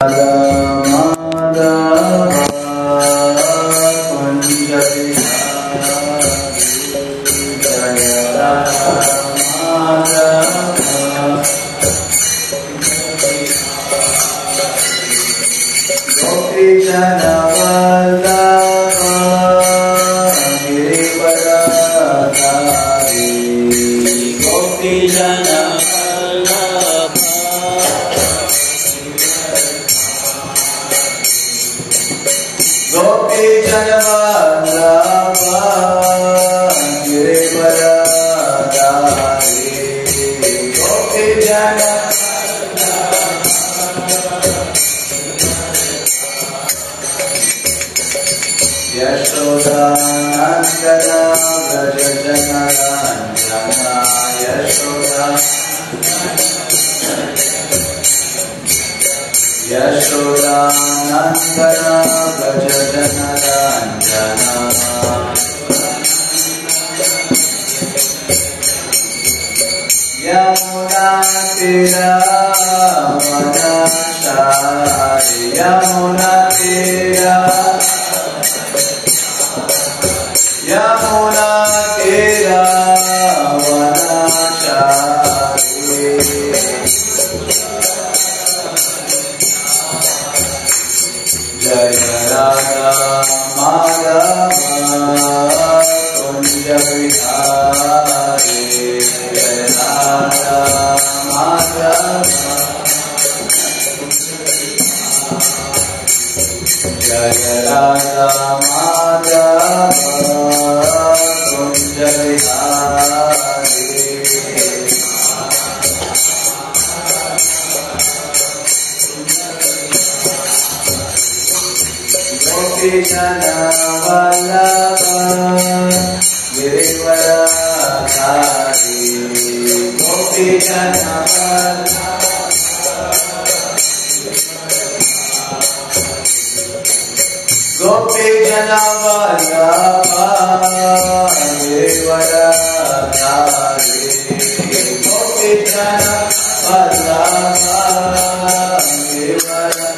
Hello. Gopi Janavala Gopi Janavala Gopi Janavala Gopi Janavala Gopi Janavala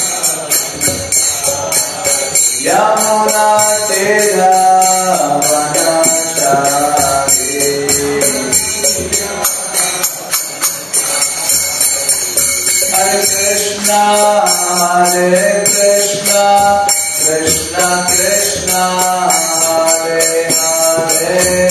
Krishna, Krishna, Hare Hare.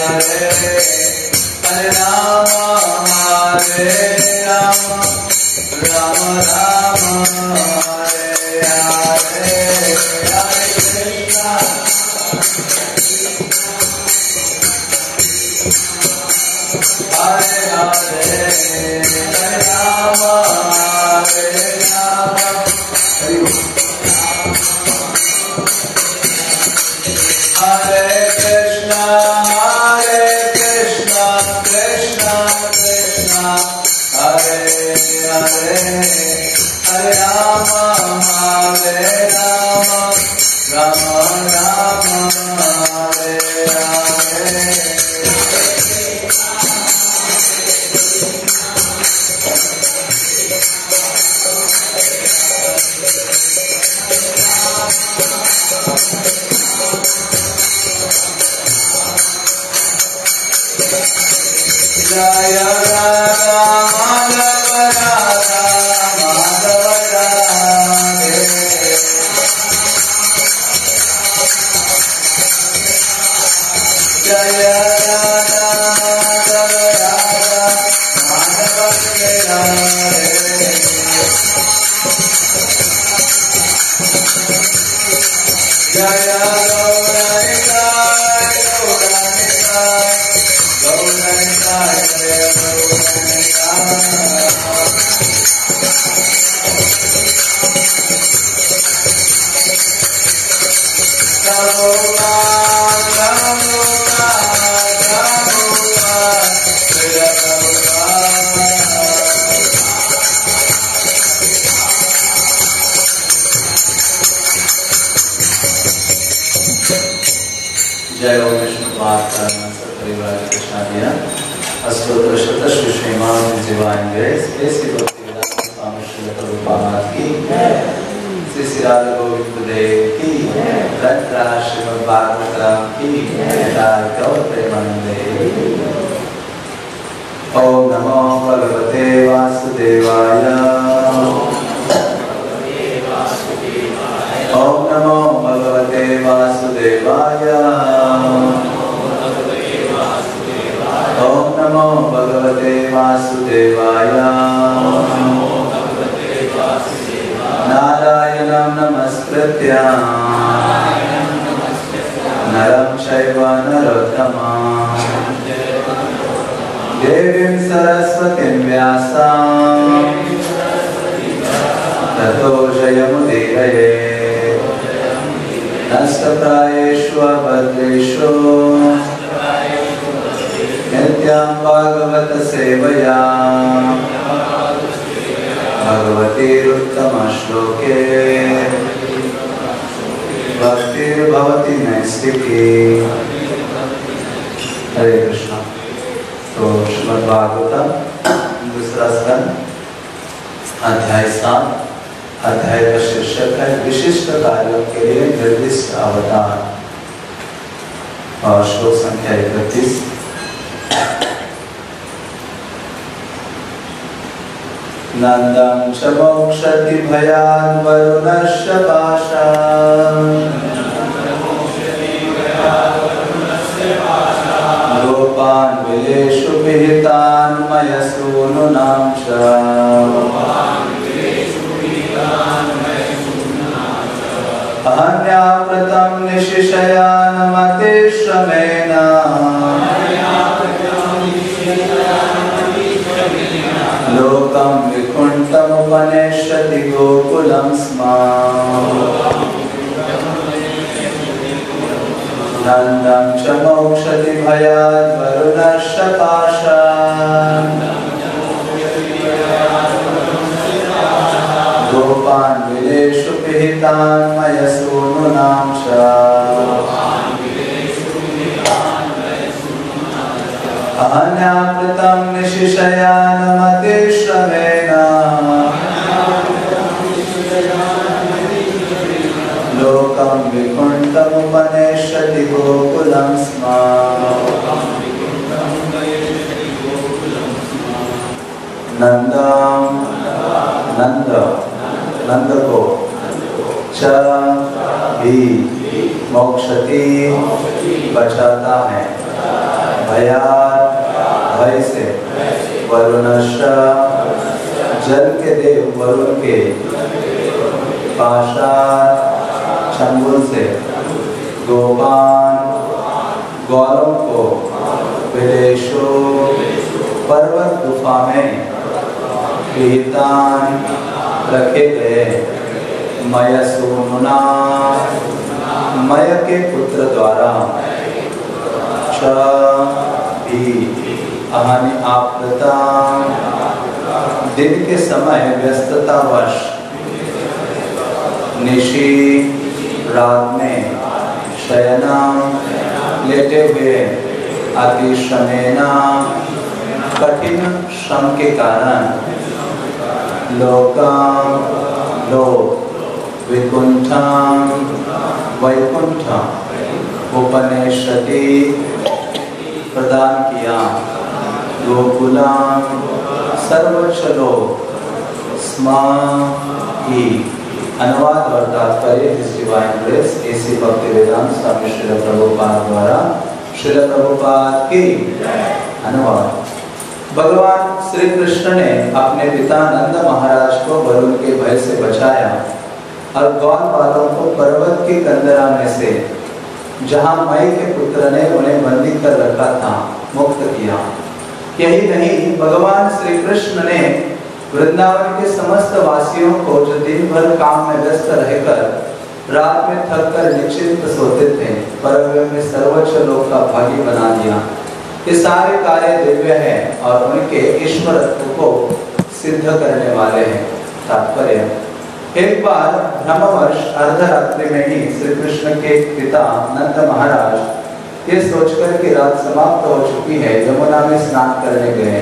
Hare Hare Ram हरे राम राम राम हरे हरे हरे कृष्णा हरे हरे हरे राम हरे Ram Jaya Gauranga श्रीमान जीवाएँगे ऐसी भक्ति विलास स्वामी श्री प्रभुपाद की श्री श्री राधा गोविंद देव की रत्रा श्रीमद भागवतम की जय गौर प्रेमानंदे ओम नमो भगवते वासुदेवाय ओम नमो भगवते वासुदेवाय नमो भगवते वासुदेवाय। नारायणं नमस्कृत्य। नरं चैव नरोत्तमम् देवीं सरस्वतीं व्यासां। ततो जयमुदीरये। नष्टप्रायेषु अभद्रेषु नित्यां भागवत सेवया। भगवतीरुत्तमश्लोके। भक्तिर्भवति नैष्टिकी हरे कृष्ण। तो श्रीमद् भागवतम दूसरा स्कंद अध्याय सात, अध्याय का शीर्षक है, विशिष्ट कार्यों के लिए निर्दिष्ट अवतार। और श्लोक संख्या इकतीस। नन्दं च मोक्षति भयान् वरुणश्च पाशान् गोपान् विलेषु विहितान् मयसूनुनां च अहन्याकृतं निशिशयानमतिश्रमेण लोकं विकुण्ठमुपनेष्यति गोकुलं स्म। नन्दं च मोक्षति भयात् वरुणश्च गोपान् विलेषु पिहितान् मयसूनुनां च। अहन्याकृतं निशिशयानमतिश्रमेण लोकं विकुण्ठमुपनेष्यति गोकुलं स्म नन्दं नंद नंद को च भी मोक्षति बचाता है भया भय से वरुणश जल के देव वरुण के पाशार चंगुल से गोपान गौरव को विदेशो पर्वत गुफा में पीतान रखे गए मय सोमुना मय के पुत्र द्वारा आपदा दिन के समय व्यस्ततावश निशी रात में शयना लेटे हुए अति श्रमेना कठिन श्रम के कारण लोका लोक विकुंठा वैकुंठ उपनिषदि प्रदान किया। गोकुला सर्वोच्च लोक स्मा की अनुवाद और तात्पर्य डिवाइन ग्रेस एसी भक्ति वेदांत स्वामी श्री प्रभुपाद द्वारा। श्री प्रभुपाद की। अनुवाद भगवान श्री कृष्ण ने अपने पिता नंद महाराज को वरुण के भय से बचाया और गौर वालों को पर्वत के कंदरा में से, जहाँ मई के पुत्र ने उन्हें बंदी कर रखा था, मुक्त किया। यही नहीं, भगवान श्री कृष्ण ने वृंदावन के समस्त वासियों को जो दिन भर काम में व्यस्त रहकर, रात में थक कर निश्चिंत सोते थे पर में सर्वोच्च लोक का भागी बना दिया। ये सारे कार्य दिव्य हैं और उनके ईश्वरत्व को सिद्ध करने वाले हैं। तात्पर्य, एक बार ब्रह्मवर्ष अर्धरात्रि में ही श्री कृष्ण के पिता नंद महाराज ये सोचकर कि रात समाप्त हो चुकी है, यमुना में स्नान करने गए।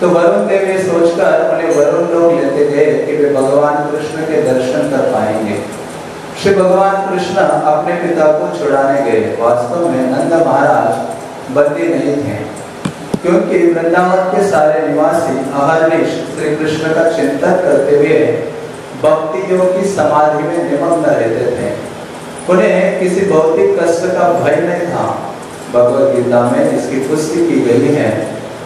तो वरुण देव ये सोचकर उन्हें वरुण लोग लेते गए कि वे भगवान कृष्ण के दर्शन कर पाएँगे। श्री भगवान कृष्ण अपने पिता को छुड़ाने गए। वास्तव में नंद महाराज बंदी नहीं थे, क्योंकि वृंदावन के सारे निवासी अहरनिश श्री कृष्ण का चिंतन करते हुए भक्ति योग की समाधि में निमग्न रहते थे। उन्हें किसी भौतिक कष्ट का भय नहीं था। भगवत गीता में इसकी पुष्टि की गई है।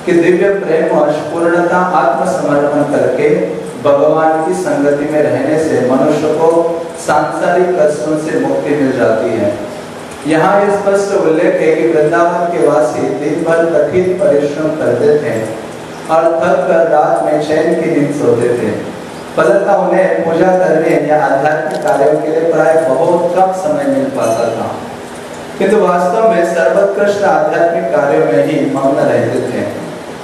कि दिव्य प्रेम और पूर्णता आत्मसमर्पण करके भगवान की संगति में रहने से मनुष्य को सांसारिक कष्टों से मुक्ति मिल जाती है। यहाँ स्पष्ट उल्लेख है कि वृंदावन के वासी दिन भर कठिन परिश्रम करते थे और थक कर रात में चैन की नींद सोते थे। फलता उन्हें पूजा करने या आध्यात्मिक कार्यों के लिए प्राय बहुत कम समय मिल पाता था। किंतु वास्तव में सर्वोत्कृष्ट आध्यात्मिक कार्यों में ही मग्न रहते थे।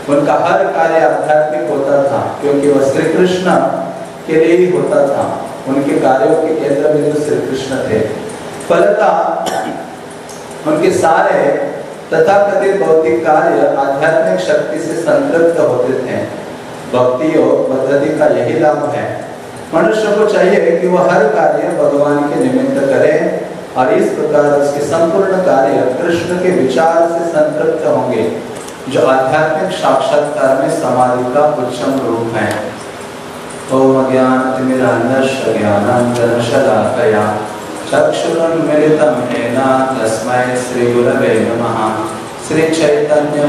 उनका हर कार्य आध्यात्मिक होता था, क्योंकि वह श्री कृष्ण के लिए ही होता था। उनके कार्यों के केंद्र जो श्री कृष्ण थे। फलता, उनके सारे तथा कथित भौतिक कार्य आध्यात्मिक शक्ति से संतृप्त होते थे। भक्ति योग पद्धति का यही लाभ है। मनुष्य को चाहिए कि वह हर कार्य भगवान के निमित्त करे और इस प्रकार उसके संपूर्ण कार्य कृष्ण के विचार से संतृप्त होंगे। जो आध्यात्मिक साक्षात्कार में समाधि का उच्चम रूप है। ओम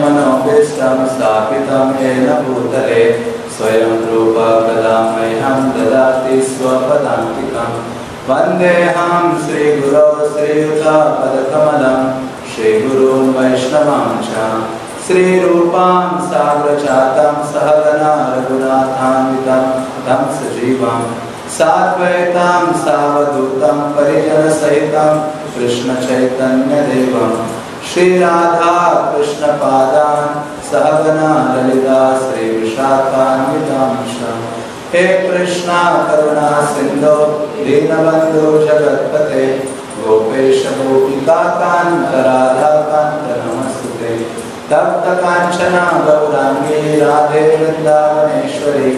नमः स्थापितं येन भूतले स्वयं रूप कदा मह्यं ददाति स्वपदान्तिकं वन्देऽहं श्रीयुतापदकमलं। श्रीगुरून् वैष्णवां च श्रीरूपां साग्रजातं सहगना रघुनाथान्वितं तं सजीवं साद्वैतां सावधूतं परिजनसहितं कृष्णचैतन्यदेवं श्रीराधा कृष्णपादान् सहगना ललिता श्रीविशाखान्वितां हे कृष्णा करुणा सिन्धो, दीनबन्धो जगत्पते गोपेश गोपिकान्त राधाकान्त तप्त कांचना गौरांगी राधे वृंदावनेश्वरी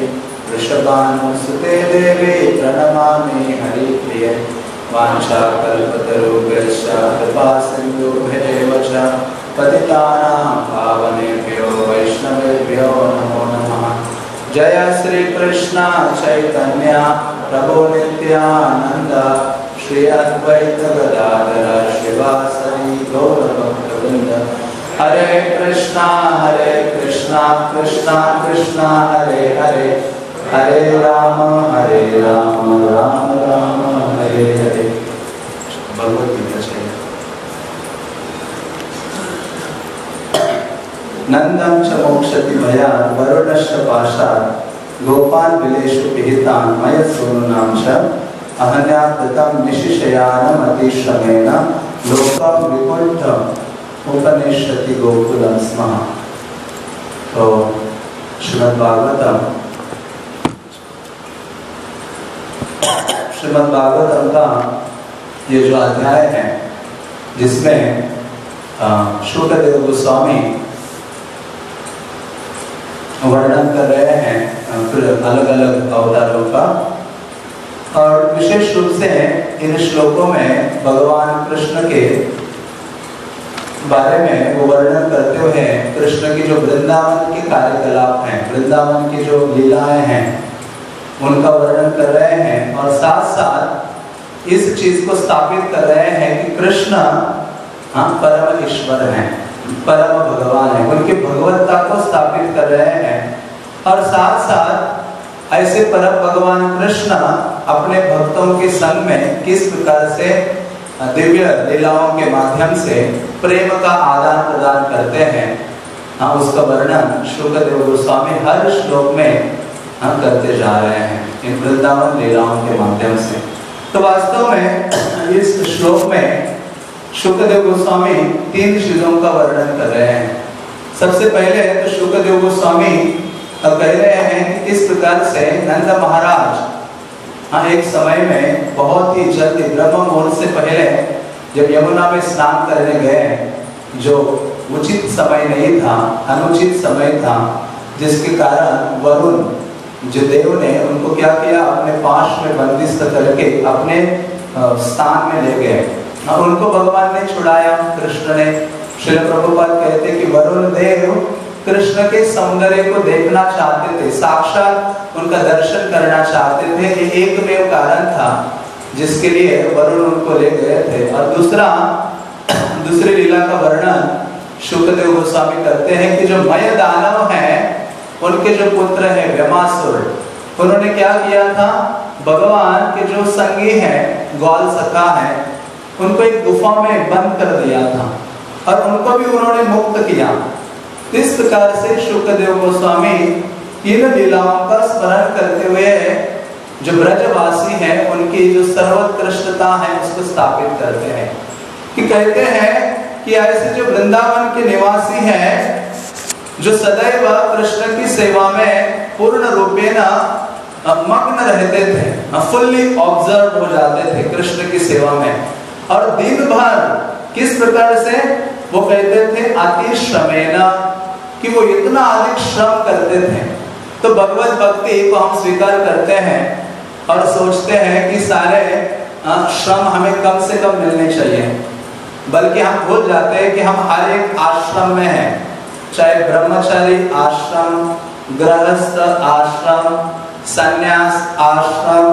वृषभानुसुते देवी प्रणमामि हरिप्रिय वाञ्छाकल्पतरुभ्यश्च कृपा सिन्धुभ्येव च पतितानां पावनेभ्यो वैष्णवेभ्यो नमो नमः। जय श्री कृष्ण चैतन्य प्रभु नित्यानंद श्री अद्वैत गदाधर शिवासरी गौरभक्तवृंद हरे कृष्णा हरे कृष्णा कृष्णा कृष्णा, हरे हरे। हरे राम हरे राम राम राम, हरे हरे। भगवत गीता चाहिए नंदं च मोक्षति मया, वरुणश्च पाशात्। गोपान् विलेषु पिहितान् मय सूनुनां च। अहन्या कृतं निशिशयानमतिश्रमेण। लोकं विकुण्ठम् उपनिषति गोकुलम स्म। तो श्रीमद भागवतम का ये जो अध्याय है, जिसमें शुक्रदेव गोस्वामी वर्णन कर रहे हैं फिर अलग अलग अवतारों का। और विशेष रूप से इन श्लोकों में भगवान कृष्ण के बारे में वो वर्णन करते हुए कृष्ण की जो वृंदावन के कार्यकलाप हैं, वृंदावन की जो लीलाएँ हैं, उनका वर्णन कर रहे हैं और साथ साथ इस चीज़ को स्थापित कर रहे हैं कि कृष्ण हाँ परम ईश्वर हैं, परम भगवान है, उनकी भगवत्ता को स्थापित कर रहे हैं और साथ साथ ऐसे परम भगवान कृष्ण अपने भक्तों के संग में किस प्रकार से दिव्य लीलाओं के माध्यम से प्रेम का आदान प्रदान करते हैं। हाँ उसका वर्णन शुक्रदेव गोस्वामी हर श्लोक में हाँ करते जा रहे हैं, इन वृंदावन लीलाओं के माध्यम से। तो वास्तव में इस श्लोक में शुक्रदेव गोस्वामी तीन चीज़ों का वर्णन कर रहे हैं। सबसे पहले तो शुक्रदेव गोस्वामी कह रहे हैं कि किस प्रकार से नंद महाराज हाँ एक समय में बहुत ही जल्दी ब्रह्म मुहूर्त से पहले जब यमुना में स्नान करने गए जो उचित समय नहीं था, अनुचित समय था, जिसके कारण वरुण जो देव ने उनको क्या किया, अपने पाश में बंदिश करके अपने स्थान में ले गए। और उनको भगवान ने छुड़ाया, कृष्ण ने। श्री प्रभुपाद कहते कि, वरुण देव कृष्ण के सौंदर्य को देखना चाहते थे, साक्षात उनका दर्शन करना चाहते थे, ये एक में कारण था जिसके लिए वरुण उनको ले गए थे। और दूसरा, दूसरी लीला का वर्णन शुक्रदेव गोस्वामी करते हैं कि जो मय दानव है, उनके जो पुत्र है, व्यमासुर, उन्होंने क्या किया था? भगवान के जो संगी है, ग्वाल सखा है, उनको एक गुफा में बंद कर दिया था। और उनको भी उन्होंने मुक्त किया। इस प्रकार से शुक्रदेव गोस्वामी इन लीलाओं का स्मरण करते हुए जो ब्रजवासी हैं, उनकी जो सर्वोत्कृष्टता है, उसको स्थापित करते हैं। कि कहते हैं कि ऐसे जो वृंदावन के निवासी हैं, जो सदैव कृष्ण की सेवा में पूर्ण रूपेण मग्न रहते थे फुल्ली ऑब्ज़र्व हो जाते थे कृष्ण की सेवा में। और दिन भर किस प्रकार से, वो कहते थे अति श्रमेना कि वो इतना अधिक श्रम करते थे। तो भगवत भक्ति को हम स्वीकार करते हैं और सोचते हैं कि सारे श्रम हमें कम से कम मिलने चाहिए। बल्कि हम भूल जाते हैं कि हम हर एक आश्रम में हैं। चाहे ब्रह्मचारी आश्रम, गृहस्थ आश्रम, संन्यास आश्रम,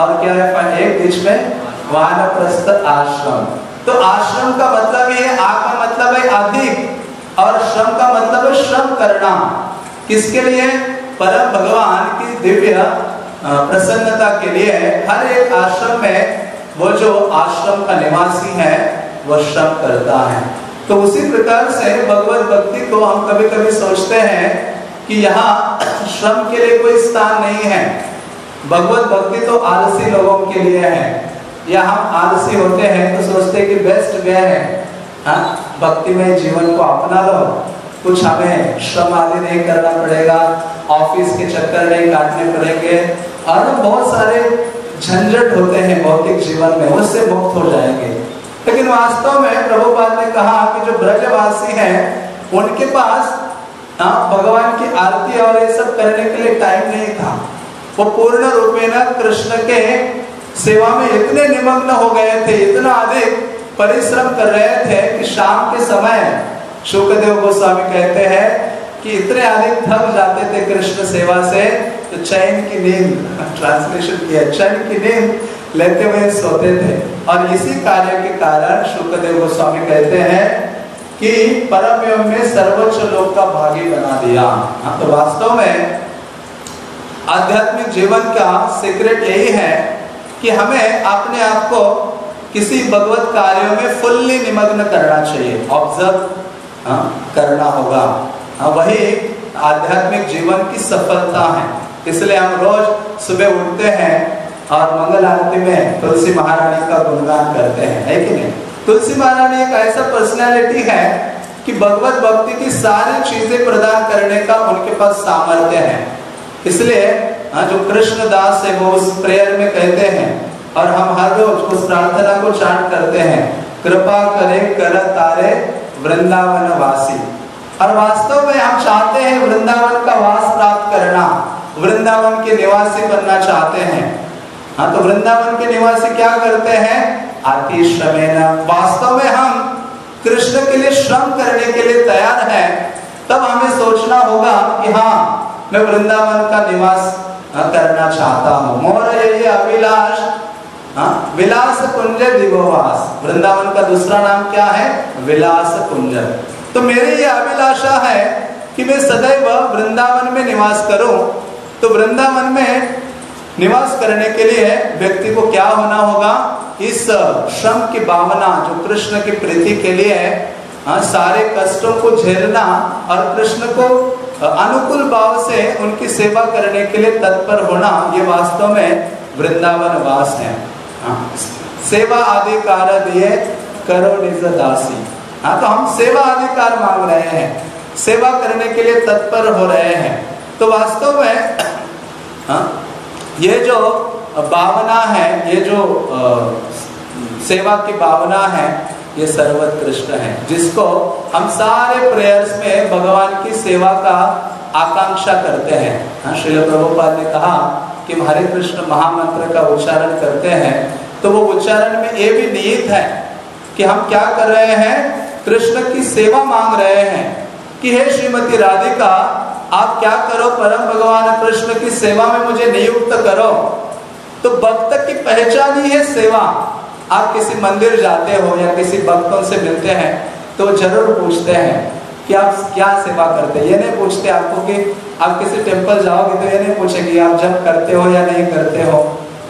और क्या है एक बीच में वानप्रस्थ आश्रम। तो आश्रम का मतलब ये आ का मतलब है अधिक। और श्रम का मतलब है श्रम करना। किसके लिए? परम भगवान की दिव्य प्रसन्नता के लिए। हर एक आश्रम में वो जो आश्रम का निवासी है वह श्रम करता है। तो उसी प्रकार से भगवत भक्ति को हम कभी कभी सोचते हैं कि यहाँ श्रम के लिए कोई स्थान नहीं है। भगवत भक्ति तो आलसी लोगों के लिए है। या हम आलसी होते हैं तो सोचते हैं कि बेस्ट वे है। हाँ में जीवन को अपना लो। कुछ हमें श्रम आदि नहीं करना पड़ेगा ऑफ़िस के चक्कर नहीं काटने पड़ेंगे। और बहुत सारे झंझट होते हैं भौतिक जीवन में उससे मुक्त हो जाएँगे। लेकिन वास्तव में प्रभुपाद ने कहा कि जो ब्रजवासी हैं उनके पास हाँ, भगवान की आरती और ये सब करने के लिए टाइम नहीं था। वो पूर्ण रूपेण कृष्ण के सेवा में इतने निमग्न हो गए थे इतना अधिक परिश्रम कर रहे थे कि शाम के समय शुक्रदेव गोस्वामी कहते हैं कि इतने अधिक थक जाते थे कृष्ण सेवा से तो चैन की नींद ट्रांसलेशन किया, चैन की नींद लेते हुए सोते थे। और इसी कार्य के कारण शुक्रदेव गोस्वामी कहते हैं कि परम में सर्वोच्च लोक का भागी बना दिया। तो वास्तव में आध्यात्मिक जीवन का सीक्रेट यही है कि हमें अपने आप को किसी भगवत कार्यों में फुल्ली निमग्न करना चाहिए। ऑब्ज़र्व हाँ, करना होगा। हाँ, वही आध्यात्मिक जीवन की सफलता है। इसलिए हम रोज सुबह उठते हैं और मंगल आरती में तुलसी महारानी का गुणगान करते हैं है कि नहीं? तुलसी महारानी एक ऐसा पर्सनैलिटी है कि भगवत भक्ति की सारी चीज़ें प्रदान करने का उनके पास सामर्थ्य है। इसलिए हाँ, जो कृष्ण दास है वो उस प्रेयर में कहते हैं और हम हर रोज उस प्रार्थना को चांट करते हैं। कृपा करे कर तारे वृंदावन वासी और वास्तव में हम चाहते हैं वृंदावन का वास प्राप्त करना। वृंदावन के निवासी बनना चाहते हैं। हाँ तो वृंदावन के निवासी क्या करते हैं? अति श्रमेण। वास्तव में हम कृष्ण के लिए श्रम करने के लिए तैयार हैं। तब हमें सोचना होगा कि हाँ मैं वृंदावन का निवास करना चाहता हूँ। मोर ये अभिलाष हाँ? विलास कुंज दिवोवास वृंदावन का दूसरा नाम क्या है? विलास कुंज तो मेरी ये अभिलाषा है कि मैं सदैव वृंदावन में निवास करूँ तो वृंदावन में निवास करने के लिए व्यक्ति को क्या होना होगा? इस श्रम की भावना जो कृष्ण की प्रीति के लिए है हाँ, सारे कष्टों को झेलना और कृष्ण को अनुकूल भाव से उनकी सेवा करने के लिए तत्पर होना ये वास्तव में वृंदावन वास है। हाँ, सेवा अधिकार दिए करो निज दासी। हाँ तो हम सेवा अधिकार मांग रहे हैं। सेवा करने के लिए तत्पर हो रहे हैं। तो वास्तव में हाँ, ये जो भावना है ये जो आ, सेवा की भावना है ये सर्वोत्कृष्ट है। जिसको हम सारे प्रेयर्स में भगवान की सेवा का आकांक्षा करते हैं। हाँ श्री प्रभुपाद ने कहा कि हरे कृष्ण महामंत्र का उच्चारण करते हैं तो वो उच्चारण में ये भी निहित है कि हम क्या कर रहे हैं? कृष्ण की सेवा मांग रहे हैं कि हे श्रीमती राधिका, आप क्या करो? परम भगवान कृष्ण की सेवा में मुझे नियुक्त करो। तो भक्त की पहचान ही है सेवा। आप किसी मंदिर जाते हो या किसी भक्तों से मिलते हैं तो ज़रूर पूछते हैं कि आप क्या सेवा करते हैं? ये नहीं पूछते आपको कि आप किसी टेंपल जाओगे तो ये नहीं पूछेंगे आप जब करते हो या नहीं करते हो।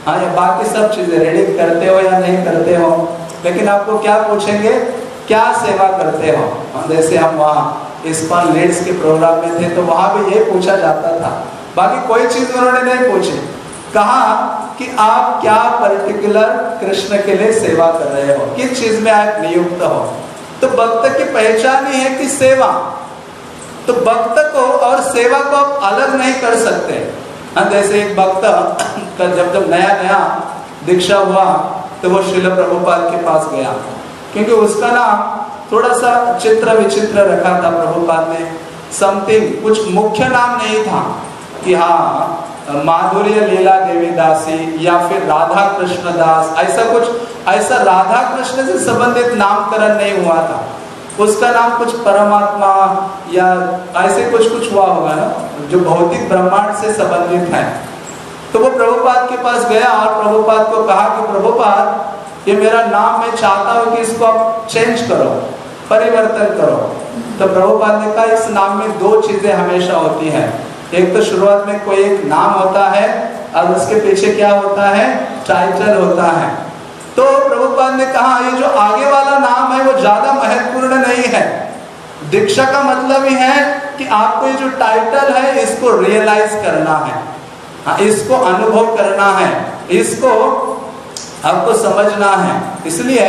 हाँ या बाकी सब चीज़ें रेडी करते हो या नहीं करते हो। लेकिन आपको क्या पूछेंगे? क्या सेवा करते हो? हाँ, जैसे हम वहाँ इस्कॉन लीड्स के प्रोग्राम में थे तो वहाँ भी ये पूछा जाता था। बाकी कोई चीज़ उन्होंने नहीं पूछी। कहा कि आप क्या पर्टिकुलर कृष्ण के लिए सेवा कर रहे हो? किस चीज़ में आप नियुक्त हो? तो भक्त की पहचान ही है कि सेवा। तो भक्त को और सेवा को आप अलग नहीं कर सकते। हाँ जैसे एक भक्त का जब जब नया नया दीक्षा हुआ तो वो शिल प्रभुपाल के पास गया। क्योंकि उसका नाम थोड़ा सा चित्र विचित्र रखा था प्रभुपाल ने। समथिंग, कुछ मुख्य नाम नहीं था कि हाँ माधुर्य लीला देवी दासी या फिर राधा कृष्ण दास, ऐसा कुछ, ऐसा राधा कृष्ण से संबंधित नामकरण नहीं हुआ था। उसका नाम कुछ परमात्मा या ऐसे कुछ कुछ हुआ होगा ना, जो भौतिक ब्रह्मांड से संबंधित है। तो वो प्रभुपाद के पास गया और प्रभुपाद को कहा कि प्रभुपाद, ये मेरा नाम मैं चाहता हूँ कि इसको आप चेंज करो, परिवर्तन करो। तो प्रभुपाद ने कहा, इस नाम में दो चीज़ें हमेशा होती हैं। एक तो शुरुआत में कोई एक नाम होता है और उसके पीछे क्या होता है? टाइटल होता है। तो प्रभुपाद ने कहा, ये जो आगे वाला नाम है, वो ज़्यादा महत्वपूर्ण नहीं है। दीक्षा का मतलब ही है कि आपको ये जो टाइटल है, इसको रियलाइज़ करना है। हाँ इसको अनुभव करना है। इसको आपको समझना है। इसलिए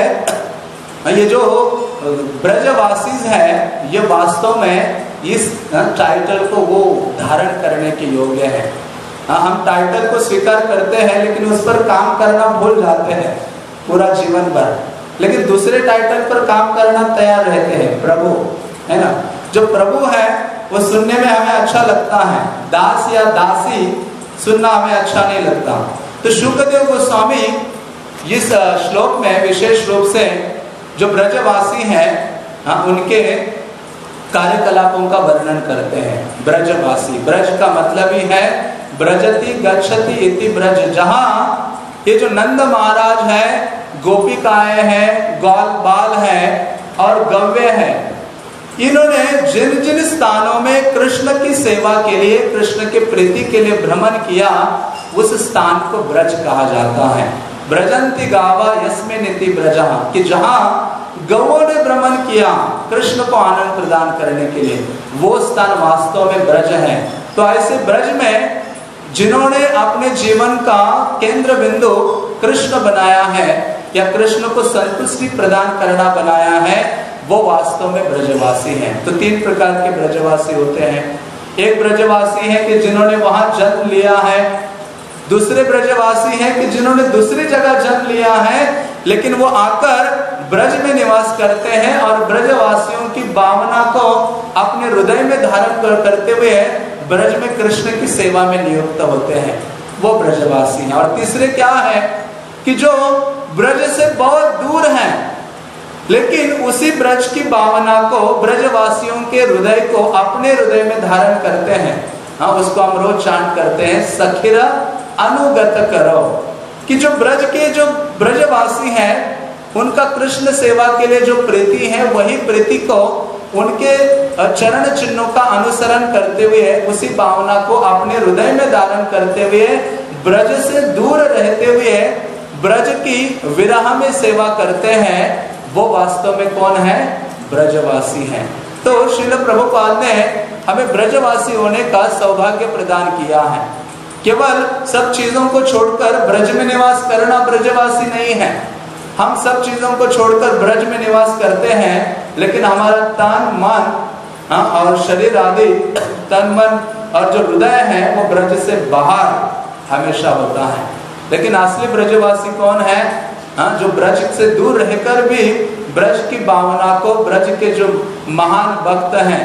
ये जो ब्रजवासी है, ये वास्तव में इस टाइटल को वो धारण करने के योग्य है। हाँ हम टाइटल को स्वीकार करते हैं, लेकिन उस पर काम करना भूल जाते हैं पूरा जीवन भर। लेकिन दूसरे टाइटल पर काम करना तैयार रहते हैं, प्रभु, है ना? जो प्रभु है, वो सुनने में हमें अच्छा लगता है। दास या दासी सुनना हमें अच्छा नहीं लगता। तो शुक्रदेव गोस्वामी इस श्लोक में विशेष रूप से जो ब्रजवासी हैं हाँ उनके कार्यकलापों का वर्णन करते हैं। ब्रजवासी। ब्रज का मतलब ही है, ब्रजति गच्छति इति ब्रज। जहाँ ये जो नंद महाराज है, गोपिकाएँ हैं गौल बाल है और गव्य है, इन्होंने जिन जिन स्थानों में कृष्ण की सेवा के लिए, कृष्ण के प्रीति के लिए भ्रमण किया, उस स्थान को ब्रज कहा जाता है। ब्रजंती गावा यस्मे नीति ब्रज, कि जहाँ गौ ने भ्रमण किया, कृष्ण को आनंद प्रदान करने के लिए। वो स्थान वास्तव में ब्रज है। तो ऐसे ब्रज में जिन्होंने अपने जीवन का केंद्र बिंदु कृष्ण बनाया है, या कृष्ण को संतुष्टि प्रदान करना बनाया है, वो वास्तव में ब्रजवासी हैं। तो तीन प्रकार के ब्रजवासी होते हैं। एक ब्रजवासी है कि जिन्होंने वहाँ जन्म लिया है। दूसरे ब्रजवासी हैं कि जिन्होंने दूसरी जगह जन्म लिया है लेकिन वो आकर ब्रज में निवास करते हैं और ब्रजवासियों की भावना को अपने हृदय में धारण कर, करते हुए ब्रज में कृष्ण की सेवा में नियुक्त होते हैं। वो ब्रजवासी हैं। और तीसरे क्या है कि जो ब्रज से बहुत दूर हैं, लेकिन उसी ब्रज की भावना को ब्रजवासियों के हृदय को अपने हृदय में धारण करते हैं। हाँ उसको हम रोज चांट करते हैं। सखिरा अनुगत करो। कि जो ब्रज के जो ब्रजवासी हैं, उनका कृष्ण सेवा के लिए जो प्रीति है, वही प्रीति को उनके चरण चिन्हों का अनुसरण करते हुए, उसी भावना को अपने हृदय में धारण करते हुए, ब्रज से दूर रहते हुए, ब्रज की विरह में सेवा करते हैं, वो वास्तव में कौन है? ब्रजवासी हैं। तो श्रील प्रभुपाल ने हमें ब्रजवासी होने का सौभाग्य प्रदान किया है। केवल सब चीज़ों को छोड़कर ब्रज में निवास करना ब्रजवासी नहीं है। हम सब चीज़ों को छोड़कर ब्रज में निवास करते हैं लेकिन हमारा तन मन हाँ, और शरीर आदि तन मन और जो हृदय है वो ब्रज से बाहर हमेशा होता है। लेकिन असली ब्रजवासी कौन है? हाँ जो ब्रज से दूर रहकर भी ब्रज की भावना को ब्रज के जो महान भक्त हैं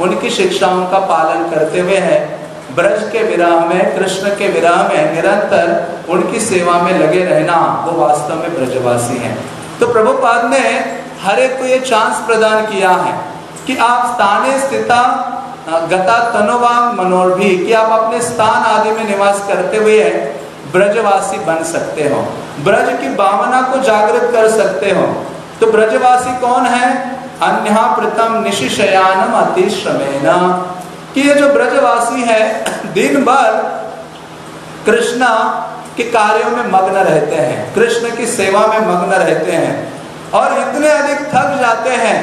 उनकी शिक्षाओं का पालन करते हुए है। ब्रज के विराह में, कृष्ण के विराह में, निरंतर उनकी सेवा में लगे रहना वो वास्तव में ब्रजवासी हैं। तो प्रभुपाद ने हर एक को ये चांस प्रदान किया है कि आप स्थाने स्थिता गता तनोवांग मनोर भी कि आप अपने स्थान आदि में निवास करते हुए ब्रजवासी बन सकते हो। ब्रज की भावना को जागृत कर सकते हो। तो ब्रजवासी कौन है? अन्य प्रथम निशिशयानम अतिश्रमेना कि ये जो ब्रजवासी है दिन भर कृष्णा के कार्यों में मग्न रहते हैं कृष्ण की सेवा में मग्न रहते हैं और इतने अधिक थक जाते हैं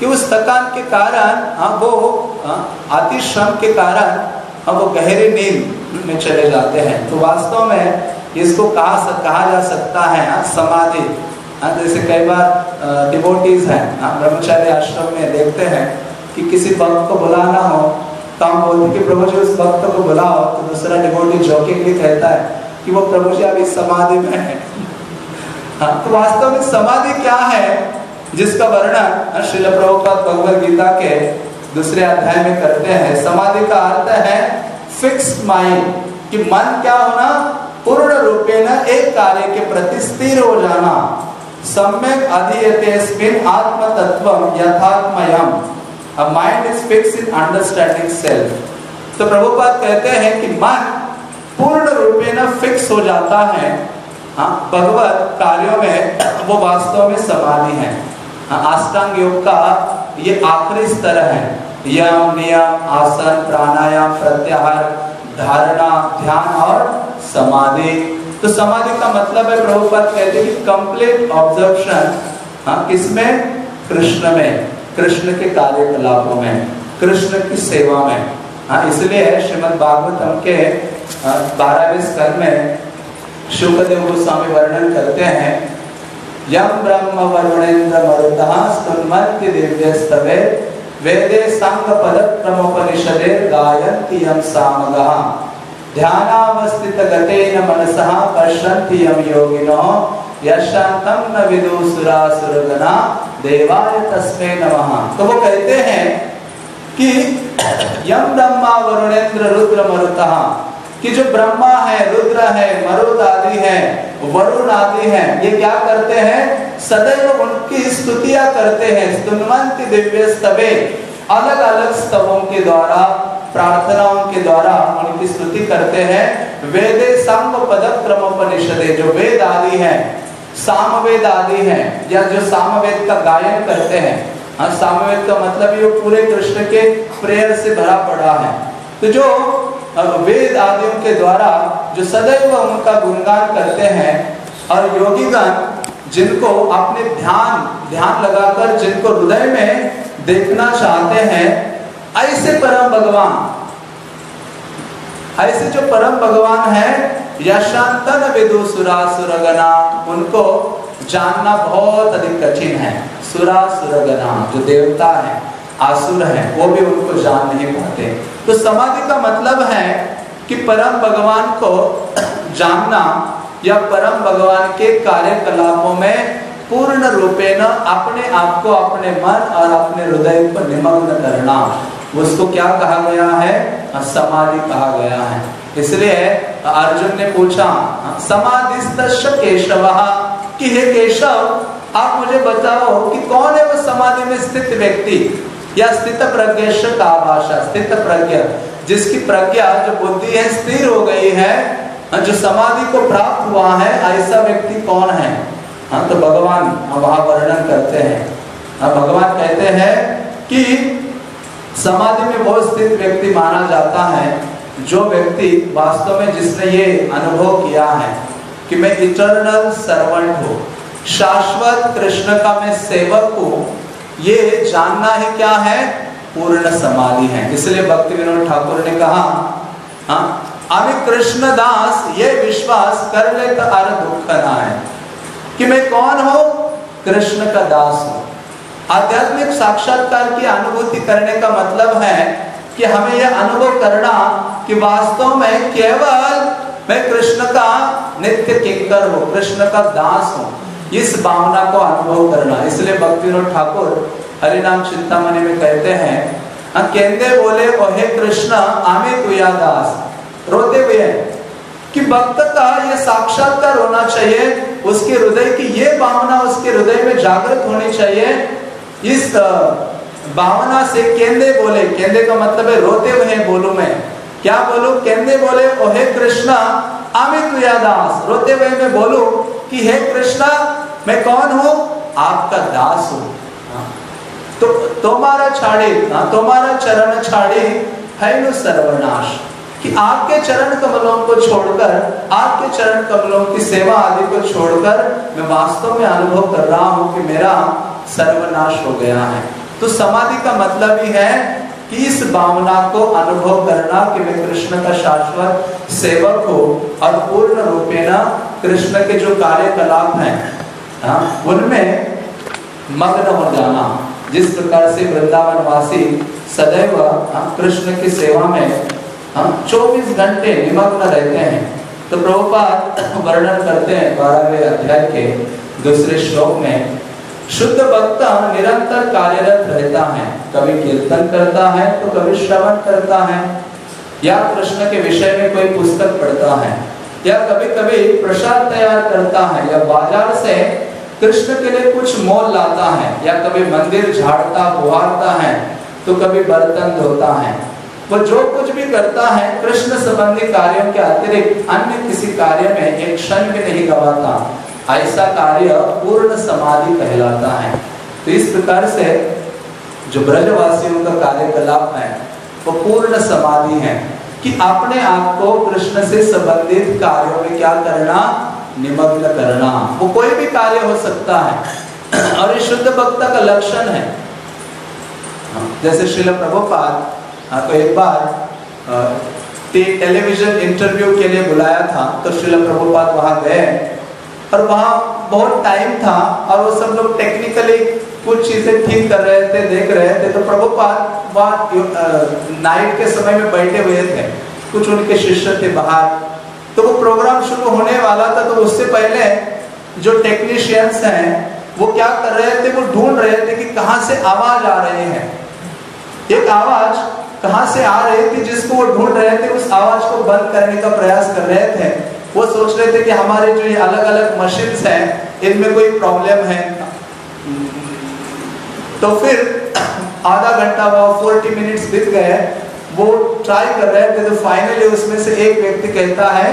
कि उस थकान के कारण हाँ वो हाँ, अतिश्रम के कारण हाँ वो गहरी नींद में चले जाते हैं। तो वास्तव में इसको कहा कहा जा सकता है हाँ, समाधि। जैसे कई बार डिवोटीज हैं हाँ ब्रह्मचारी आश्रम में देखते हैं कि किसी भक्त को बुलाना हो तो बोलते कि प्रभु जी उस भक्त को बुलाओ तो दूसरा डिवोटी जोकिंगली कहता है कि वो प्रभु जी अभी समाधि में है। हाँ तो वास्तव में समाधि क्या है जिसका वर्णन श्रील प्रभुपाद भगवद गीता के दूसरे अध्याय में करते हैं। समाधि का अर्थ है फिक्स माइंड कि मन क्या होना, पूर्ण रूपे न एक कार्य के प्रति स्थिर हो जाना। सम्यक अधीयते आत्म तत्व यथात्मयम। Mind is fix in understanding self तो प्रभुपाद कहते हैं कि मन पूर्ण रूपे न फिक्स हो जाता है। हाँ भगवत कार्यों में वो वास्तव में समाधि है। अष्टांग योग का ये आखिरी स्तर है। यम, नियम, आसन, प्राणायाम, प्रत्याहार, धारणा, ध्यान और समाधि। तो समाधि का मतलब है प्रभुपद कहते हैं कि कंप्लीट ऑब्जर्वेशन हाँ किसमें? कृष्ण में। कृष्ण के कार्यकलापों में, कृष्ण की सेवा में। हाँ इसलिए श्रीमद भागवतम के बारहवें स्तर में शुभदेव गोस्वामी वर्णन करते हैं यम ब्रह्म वरुणेन्द्र मरुतः वेदे संग पद क्रमोपनिषदे गायन्ति यम सामगः। ध्यानावस्थित गतेन मनसः पश्यन्ति यम योगिनो यशांतम न विदुसुरासुरगना देवाय तस्मै नमः। तो वो कहते हैं कि यम ब्रह्मा वरुणेन्द्र रुद्र मरुतः। कि जो ब्रह्मा है, रुद्र है, मरुद आदि है, वरुण आदि है, ये क्या करते हैं? सदैव उनकी स्तुतियाँ करते हैं, स्तुनवंत दिव्य स्तवे। अलग अलग स्तवों के द्वारा, प्रार्थनाओं के द्वारा उनकी स्तुति करते हैं। वेदे संग पद क्रमोपनिषदे जो वेद आदि है सामवेद आदि है, या जो सामवेद का गायन करते हैं। हाँ सामवेद का मतलब ये पूरे कृष्ण के प्रेयर से भरा पड़ा है। तो जो वेद आदियों के द्वारा जो सदैव उनका गुणगान करते हैं, और योगीगण जिनको अपने ध्यान ध्यान लगाकर जिनको हृदय में देखना चाहते हैं, ऐसे परम भगवान ऐसे जो परम भगवान है, यशांतन विदु सुरा सुरगना उनको जानना बहुत अधिक कठिन है। सुरा सुरगना जो देवता है, आसुर है, वो भी उनको जान नहीं पाते। तो समाधि का मतलब है कि परम भगवान को जानना या परम भगवान के कार्यकलापों में पूर्ण रूपे न अपने आप को, अपने मन और अपने हृदय को निमग्न करना उसको क्या कहा गया है? समाधि कहा गया है। इसलिए अर्जुन ने पूछा समाधि केशव कि हे केशव, आप मुझे बताओ कि कौन है वो समाधि में स्थित व्यक्ति? या स्थित प्रज्ञ का भाषा, स्थित प्रज्ञा। जिसकी प्रज्ञा, जो बुद्धि है, स्थिर हो गई है, जो समाधि को प्राप्त हुआ है, ऐसा व्यक्ति कौन है? हाँ तो भगवान वहाँ वर्णन करते हैं। हाँ भगवान कहते हैं कि समाधि में वो स्थित व्यक्ति माना जाता है, जो व्यक्ति वास्तव में जिसने ये अनुभव किया है कि मैं इटर्नल सर्वेंट हूँ, शाश्वत कृष्ण का मैं सेवक हूँ, ये जानना ही क्या है? पूर्ण समाधि है। इसलिए भक्ति विनोद ठाकुर ने कहा हाँ अभी कृष्ण दास ये विश्वास कर ले तो अर दुख ना है कि मैं कौन हूँ? कृष्ण का दास हूँ। आध्यात्मिक साक्षात्कार की अनुभूति करने का मतलब है कि हमें यह अनुभव करना कि वास्तव में केवल मैं कृष्ण का नित्य किंकर हूँ कृष्ण का दास हूँ। इस भावना को अनुभव करना। इसलिए भक्ति ठाकुर हरिनाम चिंतामणि में कहते हैं हाँ, केंद्र बोले ओहे कृष्ण आमे तुया दास। रोते हुए कि भक्त का ये साक्षात्कार होना चाहिए उसके हृदय की ये भावना उसके हृदय में जागृत होनी चाहिए इस भावना से केंद्र बोले केंद्र का मतलब है रोते हुए बोलू मैं। क्या बोलू? केंद्र बोले ओ हे कृष्णा अमित दास रोते हुए मैं बोलू कि हे कृष्णा मैं कौन हूँ? आपका दास हूँ। हाँ। तो तुम्हारा छाड़े हाँ, तुम्हारा चरण छाड़े है नो सर्वनाश। कि आपके चरण कमलों को छोड़कर आपके चरण कमलों की सेवा आदि को छोड़कर मैं वास्तव में अनुभव कर रहा हूँ कि मेरा सर्वनाश हो गया है। तो समाधि का मतलब ही है कि इस भावना को अनुभव करना कि मैं कृष्ण का शाश्वत सेवक हो और पूर्ण रूपेण कृष्ण के जो कार्यकलाप हैं हाँ, उनमें मग्न हो जाना। जिस प्रकार से वृंदावन वासी सदैव हाँ, कृष्ण की सेवा में हम हाँ, 24 घंटे निमग्न रहते हैं। तो प्रभुपाद वर्णन करते हैं बारहवें अध्याय के दूसरे श्लोक में शुद्ध भक्त निरंतर कार्यरत रहता है। कभी कीर्तन करता है तो कभी श्रवण करता है। या कृष्ण के विषय में कोई पुस्तक पढ़ता है। या कभी कभी प्रसाद तैयार करता है या बाज़ार से कृष्ण के लिए कुछ मोल लाता है। या कभी मंदिर झाड़ता, बुहारता है तो कभी बर्तन धोता है। वो जो कुछ भी करता है, कृष्ण संबंधी कार्यों के अतिरिक्त अन्य किसी कार्य में एक क्षण भी नहीं गवाता। ऐसा कार्य पूर्ण समाधि कहलाता है। तो इस प्रकार से जो ब्रजवासियों का कार्यकलाप है, वो पूर्ण समाधि है कि अपने आप को कृष्ण से संबंधित कार्यों में क्या करना, निमग्न करना। वो कोई भी कार्य हो सकता है। और ये शुद्ध भक्त का लक्षण है। जैसे श्रील प्रभुपाद को एक बार टेलीविज़न इंटरव्यू के लिए बुलाया था तो श्रील प्रभुपाद वहाँ गए। और वहाँ बहुत टाइम था और वो सब लोग टेक्निकली कुछ चीज़ें ठीक कर रहे थे, देख रहे थे। तो प्रभुपाद वहाँ नाइट के समय में बैठे हुए थे। कुछ उनके शिष्य थे बाहर। तो वो प्रोग्राम शुरू होने वाला था। तो उससे पहले जो टेक्नीशियंस हैं, वो क्या कर रहे थे? वो ढूंढ रहे थे कि कहाँ से आवाज़ आ रहे हैं। एक आवाज़ कहाँ से आ रही थी जिसको वो ढूंढ रहे थे, उस आवाज़ को बंद करने का प्रयास कर रहे थे। वो सोच रहे थे कि हमारे जो ये अलग अलग मशीन हैं, इनमें कोई प्रॉब्लम है। तो फिर आधा घंटा वो फोर्टी मिनट्स बीत गए। वो ट्राई कर रहे थे तो फाइनली उसमें से एक व्यक्ति कहता है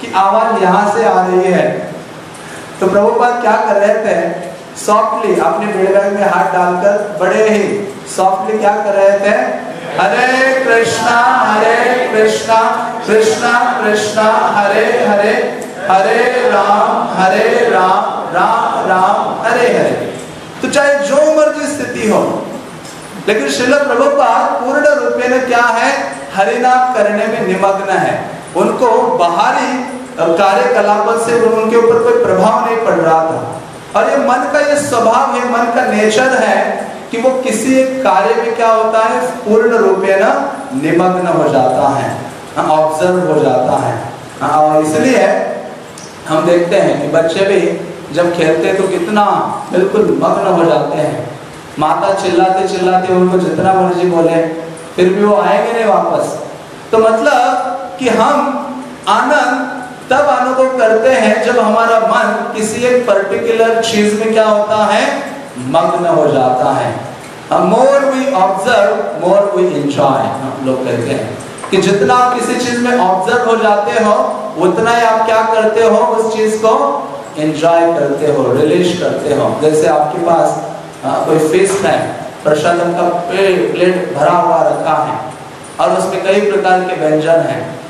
कि, आवाज़ यहाँ से आ रही है। तो प्रभुपाद क्या कर रहे थे? सॉफ्टली अपने बेड़बैग में हाथ डालकर, बड़े ही सॉफ्टली क्या कर रहे थे? हरे कृष्णा हरे कृष्णा कृष्णा कृष्णा, हरे हरे हरे राम हरे राम राम राम, हरे हरे। तो चाहे जो मर्ज़ी स्थिति हो, लेकिन श्रील प्रभुपाद पूर्ण रूपे में क्या है? हरिनाम करने में निमग्न है। उनको बाहरी कार्यकलाप से उनके ऊपर कोई प्रभाव नहीं पड़ रहा था। और ये मन का ये स्वभाव है मन का नेचर है कि वो किसी कार्य में क्या होता है? पूर्ण रूपे न निमग्न हो जाता है। ऑब्ज़र्व हो जाता है। और इसलिए हम देखते हैं कि बच्चे भी जब खेलते तो कितना बिल्कुल मग्न हो जाते हैं। माता चिल्लाते चिल्लाते उनको जितना मर्ज़ी बोले, फिर भी वो आएँगे नहीं वापस। तो मतलब कि हम आनंद तब अनुभव करते हैं जब हमारा मन किसी एक पर्टिकुलर चीज़ में क्या होता है? मग्न हो जाता है। More we observe more we enjoy हम लोग कहते हैं। कि जितना आप किसी चीज़ में ऑब्ज़र्व हो जाते हो उतना ही आप क्या करते हो उस चीज़ को एंजॉय करते हो रिलीज़ करते हो। जैसे आपके पास आ, कोई फ़िश है प्रसादम का प्लेट भरा हुआ रखा है और उसमें कई प्रकार के व्यंजन हैं।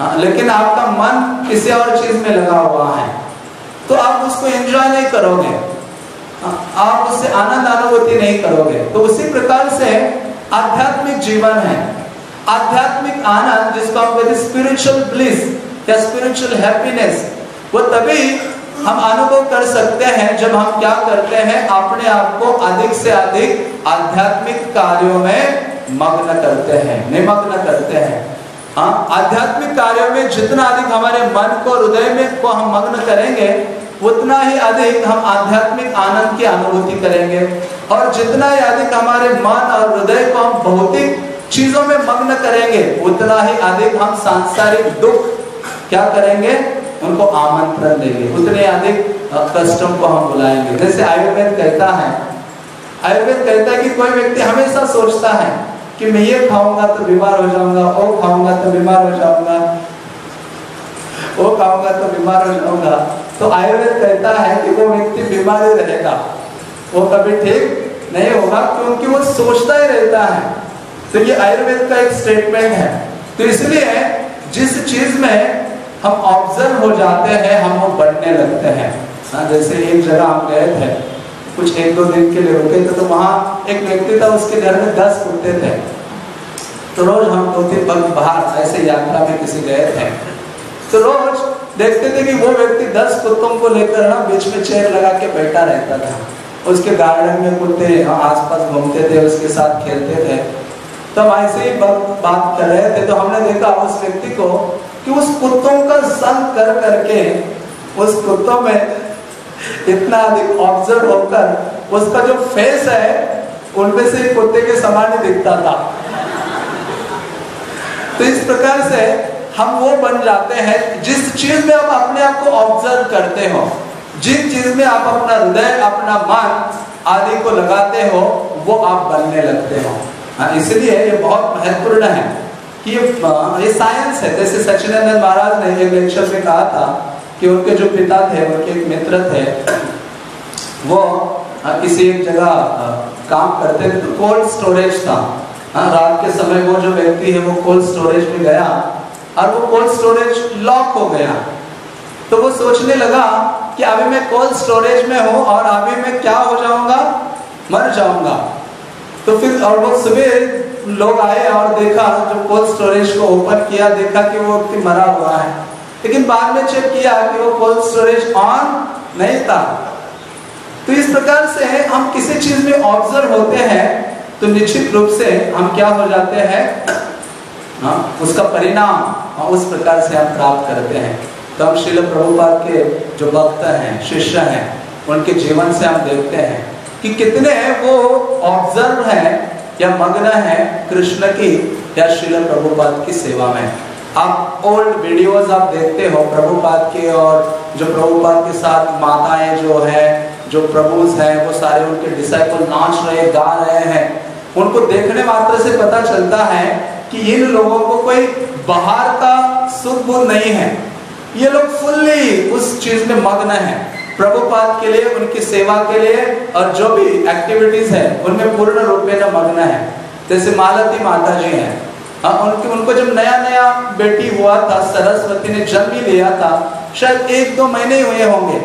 हाँ, लेकिन आपका मन किसी और चीज़ में लगा हुआ है। तो आप उसको एंजॉय नहीं करोगे। हाँ, आप उससे आनंद अनुभूति नहीं करोगे। तो उसी प्रकार से आध्यात्मिक जीवन है। आध्यात्मिक आनंद, जिसको हम कहते स्पिरिचुअल ब्लिस या स्पिरिचुअल हैप्पीनेस वो तभी हम अनुभव कर सकते हैं जब हम क्या करते हैं, अपने आप को अधिक से अधिक आध्यात्मिक कार्यों में मग्न करते हैं, निमग्न करते हैं। हाँ आध्यात्मिक कार्यों में जितना अधिक हमारे मन को हृदय में को हम मग्न करेंगे उतना ही अधिक हम आध्यात्मिक आनंद की अनुभूति करेंगे। और जितना ही अधिक हमारे मन और हृदय को हम भौतिक चीज़ों में मग्न करेंगे, उतना ही अधिक हम सांसारिक दुख क्या करेंगे? उनको आमंत्रण देंगे। उतने अधिक कष्टों को हम बुलाएँगे जैसे आयुर्वेद कहता है, आयुर्वेद कहता है कि कोई व्यक्ति हमेशा सोचता है कि मैं ये खाऊँगा तो बीमार हो जाऊँगा वो खाऊँगा तो बीमार हो जाऊँगा वो खाऊँगा तो बीमार हो जाऊँगा। तो आयुर्वेद कहता है कि वो व्यक्ति बीमार ही रहेगा। वो कभी ठीक नहीं होगा क्योंकि वो सोचता ही रहता है। तो ये आयुर्वेद का एक स्टेटमेंट है। तो इसलिए जिस चीज़ में हम ऑब्ज़र्व हो जाते हैं, हम वो बढ़ने लगते हैं। हाँ जैसे एक जगह हम गए थे, कुछ एक दो दिन के लिए रुके थे तो वहाँ एक व्यक्ति था, उसके घर में दस कुत्ते थे। तो रोज हम दो तीन वक्त बाहर, ऐसे यात्रा में किसी गए थे। तो रोज देखते थे कि वो व्यक्ति दस कुत्तों को लेकर ना बीच में चेयर लगा के बैठा रहता था। उसके गार्डन में कुत्ते आसपास घूमते थे, उसके साथ खेलते थे। तो हम ऐसे ही बात कर रहे थे तो हमने देखा उस व्यक्ति को कि उस कुत्तों का संग कर करके उस कुत्तों में इतना अधिक ऑब्ज़र्व होकर उसका जो फेस है, उनमें से कुत्ते के समान ही दिखता था। तो इस प्रकार से हम वो बन जाते हैं जिस चीज़ में आप अपने आप को ऑब्ज़र्व करते हो। जिन चीज़ में आप अपना हृदय, अपना मन आदि को लगाते हो, वो आप बनने लगते हो। हाँ इसलिए ये बहुत महत्वपूर्ण है कि ये ये साइंस है। जैसे सचिदानंद महाराज ने एक लेक्चर में कहा था कि उनके जो पिता थे, उनके एक मित्र थे, वो किसी एक जगह काम करते थे तो कोल्ड स्टोरेज था। हाँ रात के समय वो जो व्यक्ति है, वो कोल्ड स्टोरेज में गया। और वो कोल्ड स्टोरेज लॉक हो गया। तो वो सोचने लगा कि अभी मैं कोल्ड स्टोरेज में हूँ और अभी मैं क्या हो जाऊँगा? मर जाऊँगा। तो फिर और वो सुबह लोग आए और देखा जो कोल्ड स्टोरेज को ओपन किया, देखा कि वो व्यक्ति मरा हुआ है। लेकिन बाद में चेक किया कि वो कोल्ड स्टोरेज ऑन नहीं था। तो इस प्रकार से हम किसी चीज़ में ऑब्ज़र्व होते हैं तो निश्चित रूप से हम क्या हो जाते हैं? हाँ उसका परिणाम। हाँ, उस प्रकार से हम प्राप्त करते हैं। तो हम शिल प्रभुपाद के जो भक्त हैं शिष्य हैं उनके जीवन से हम देखते हैं कि कितने हैं वो ऑब्ज़र्व हैं या मग्न है कृष्ण की या शिल प्रभुपाद की सेवा में। आप ओल्ड वीडियोस आप देखते हो प्रभुपाद के और जो प्रभुपाद के साथ माताएँ जो है जो प्रभुज हैं वो सारे उनके डिसाइपल नाच रहे गा रहे हैं। उनको देखने मात्र से पता चलता है कि इन लोगों को कोई बाहर का सुख बुद्ध नहीं है। ये लोग फुल्ली उस चीज़ में मग्न है। प्रभुपाद के लिए, उनकी सेवा के लिए और जो भी एक्टिविटीज़ है, उनमें पूर्ण रूप में मग्न है। जैसे मालती माता जी हैं। हाँ उनके, उनको जब नया नया बेटी हुआ था, सरस्वती ने जन्म ही लिया था, शायद एक दो महीने हुए होंगे।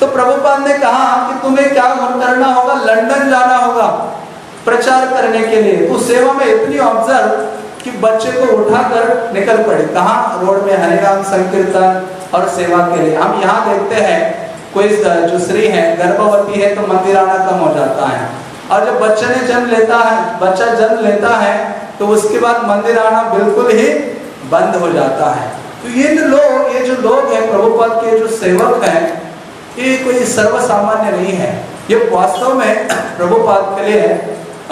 तो प्रभुपाद ने कहा कि तुम्हें क्या करना होगा? लंदन जाना होगा प्रचार करने के लिए। तो सेवा में इतनी ऑब्ज़र्व कि बच्चे को उठाकर निकल पड़े। कहा रोड में हरिनाम संकीर्तन और सेवा के लिए। हम यहाँ देखते हैं, कोई जो स्त्री है, गर्भवती है तो मंदिर आना कम हो जाता है। और जब बच्चे ने जन्म लेता है, बच्चा जन्म लेता है तो उसके बाद मंदिर आना बिल्कुल ही बंद हो जाता है। तो ये जो लोग, ये जो लोग हैं, प्रभुपद के जो सेवक हैं, ये कोई सर्वसामान्य नहीं है। ये वास्तव में प्रभुपाद के लिए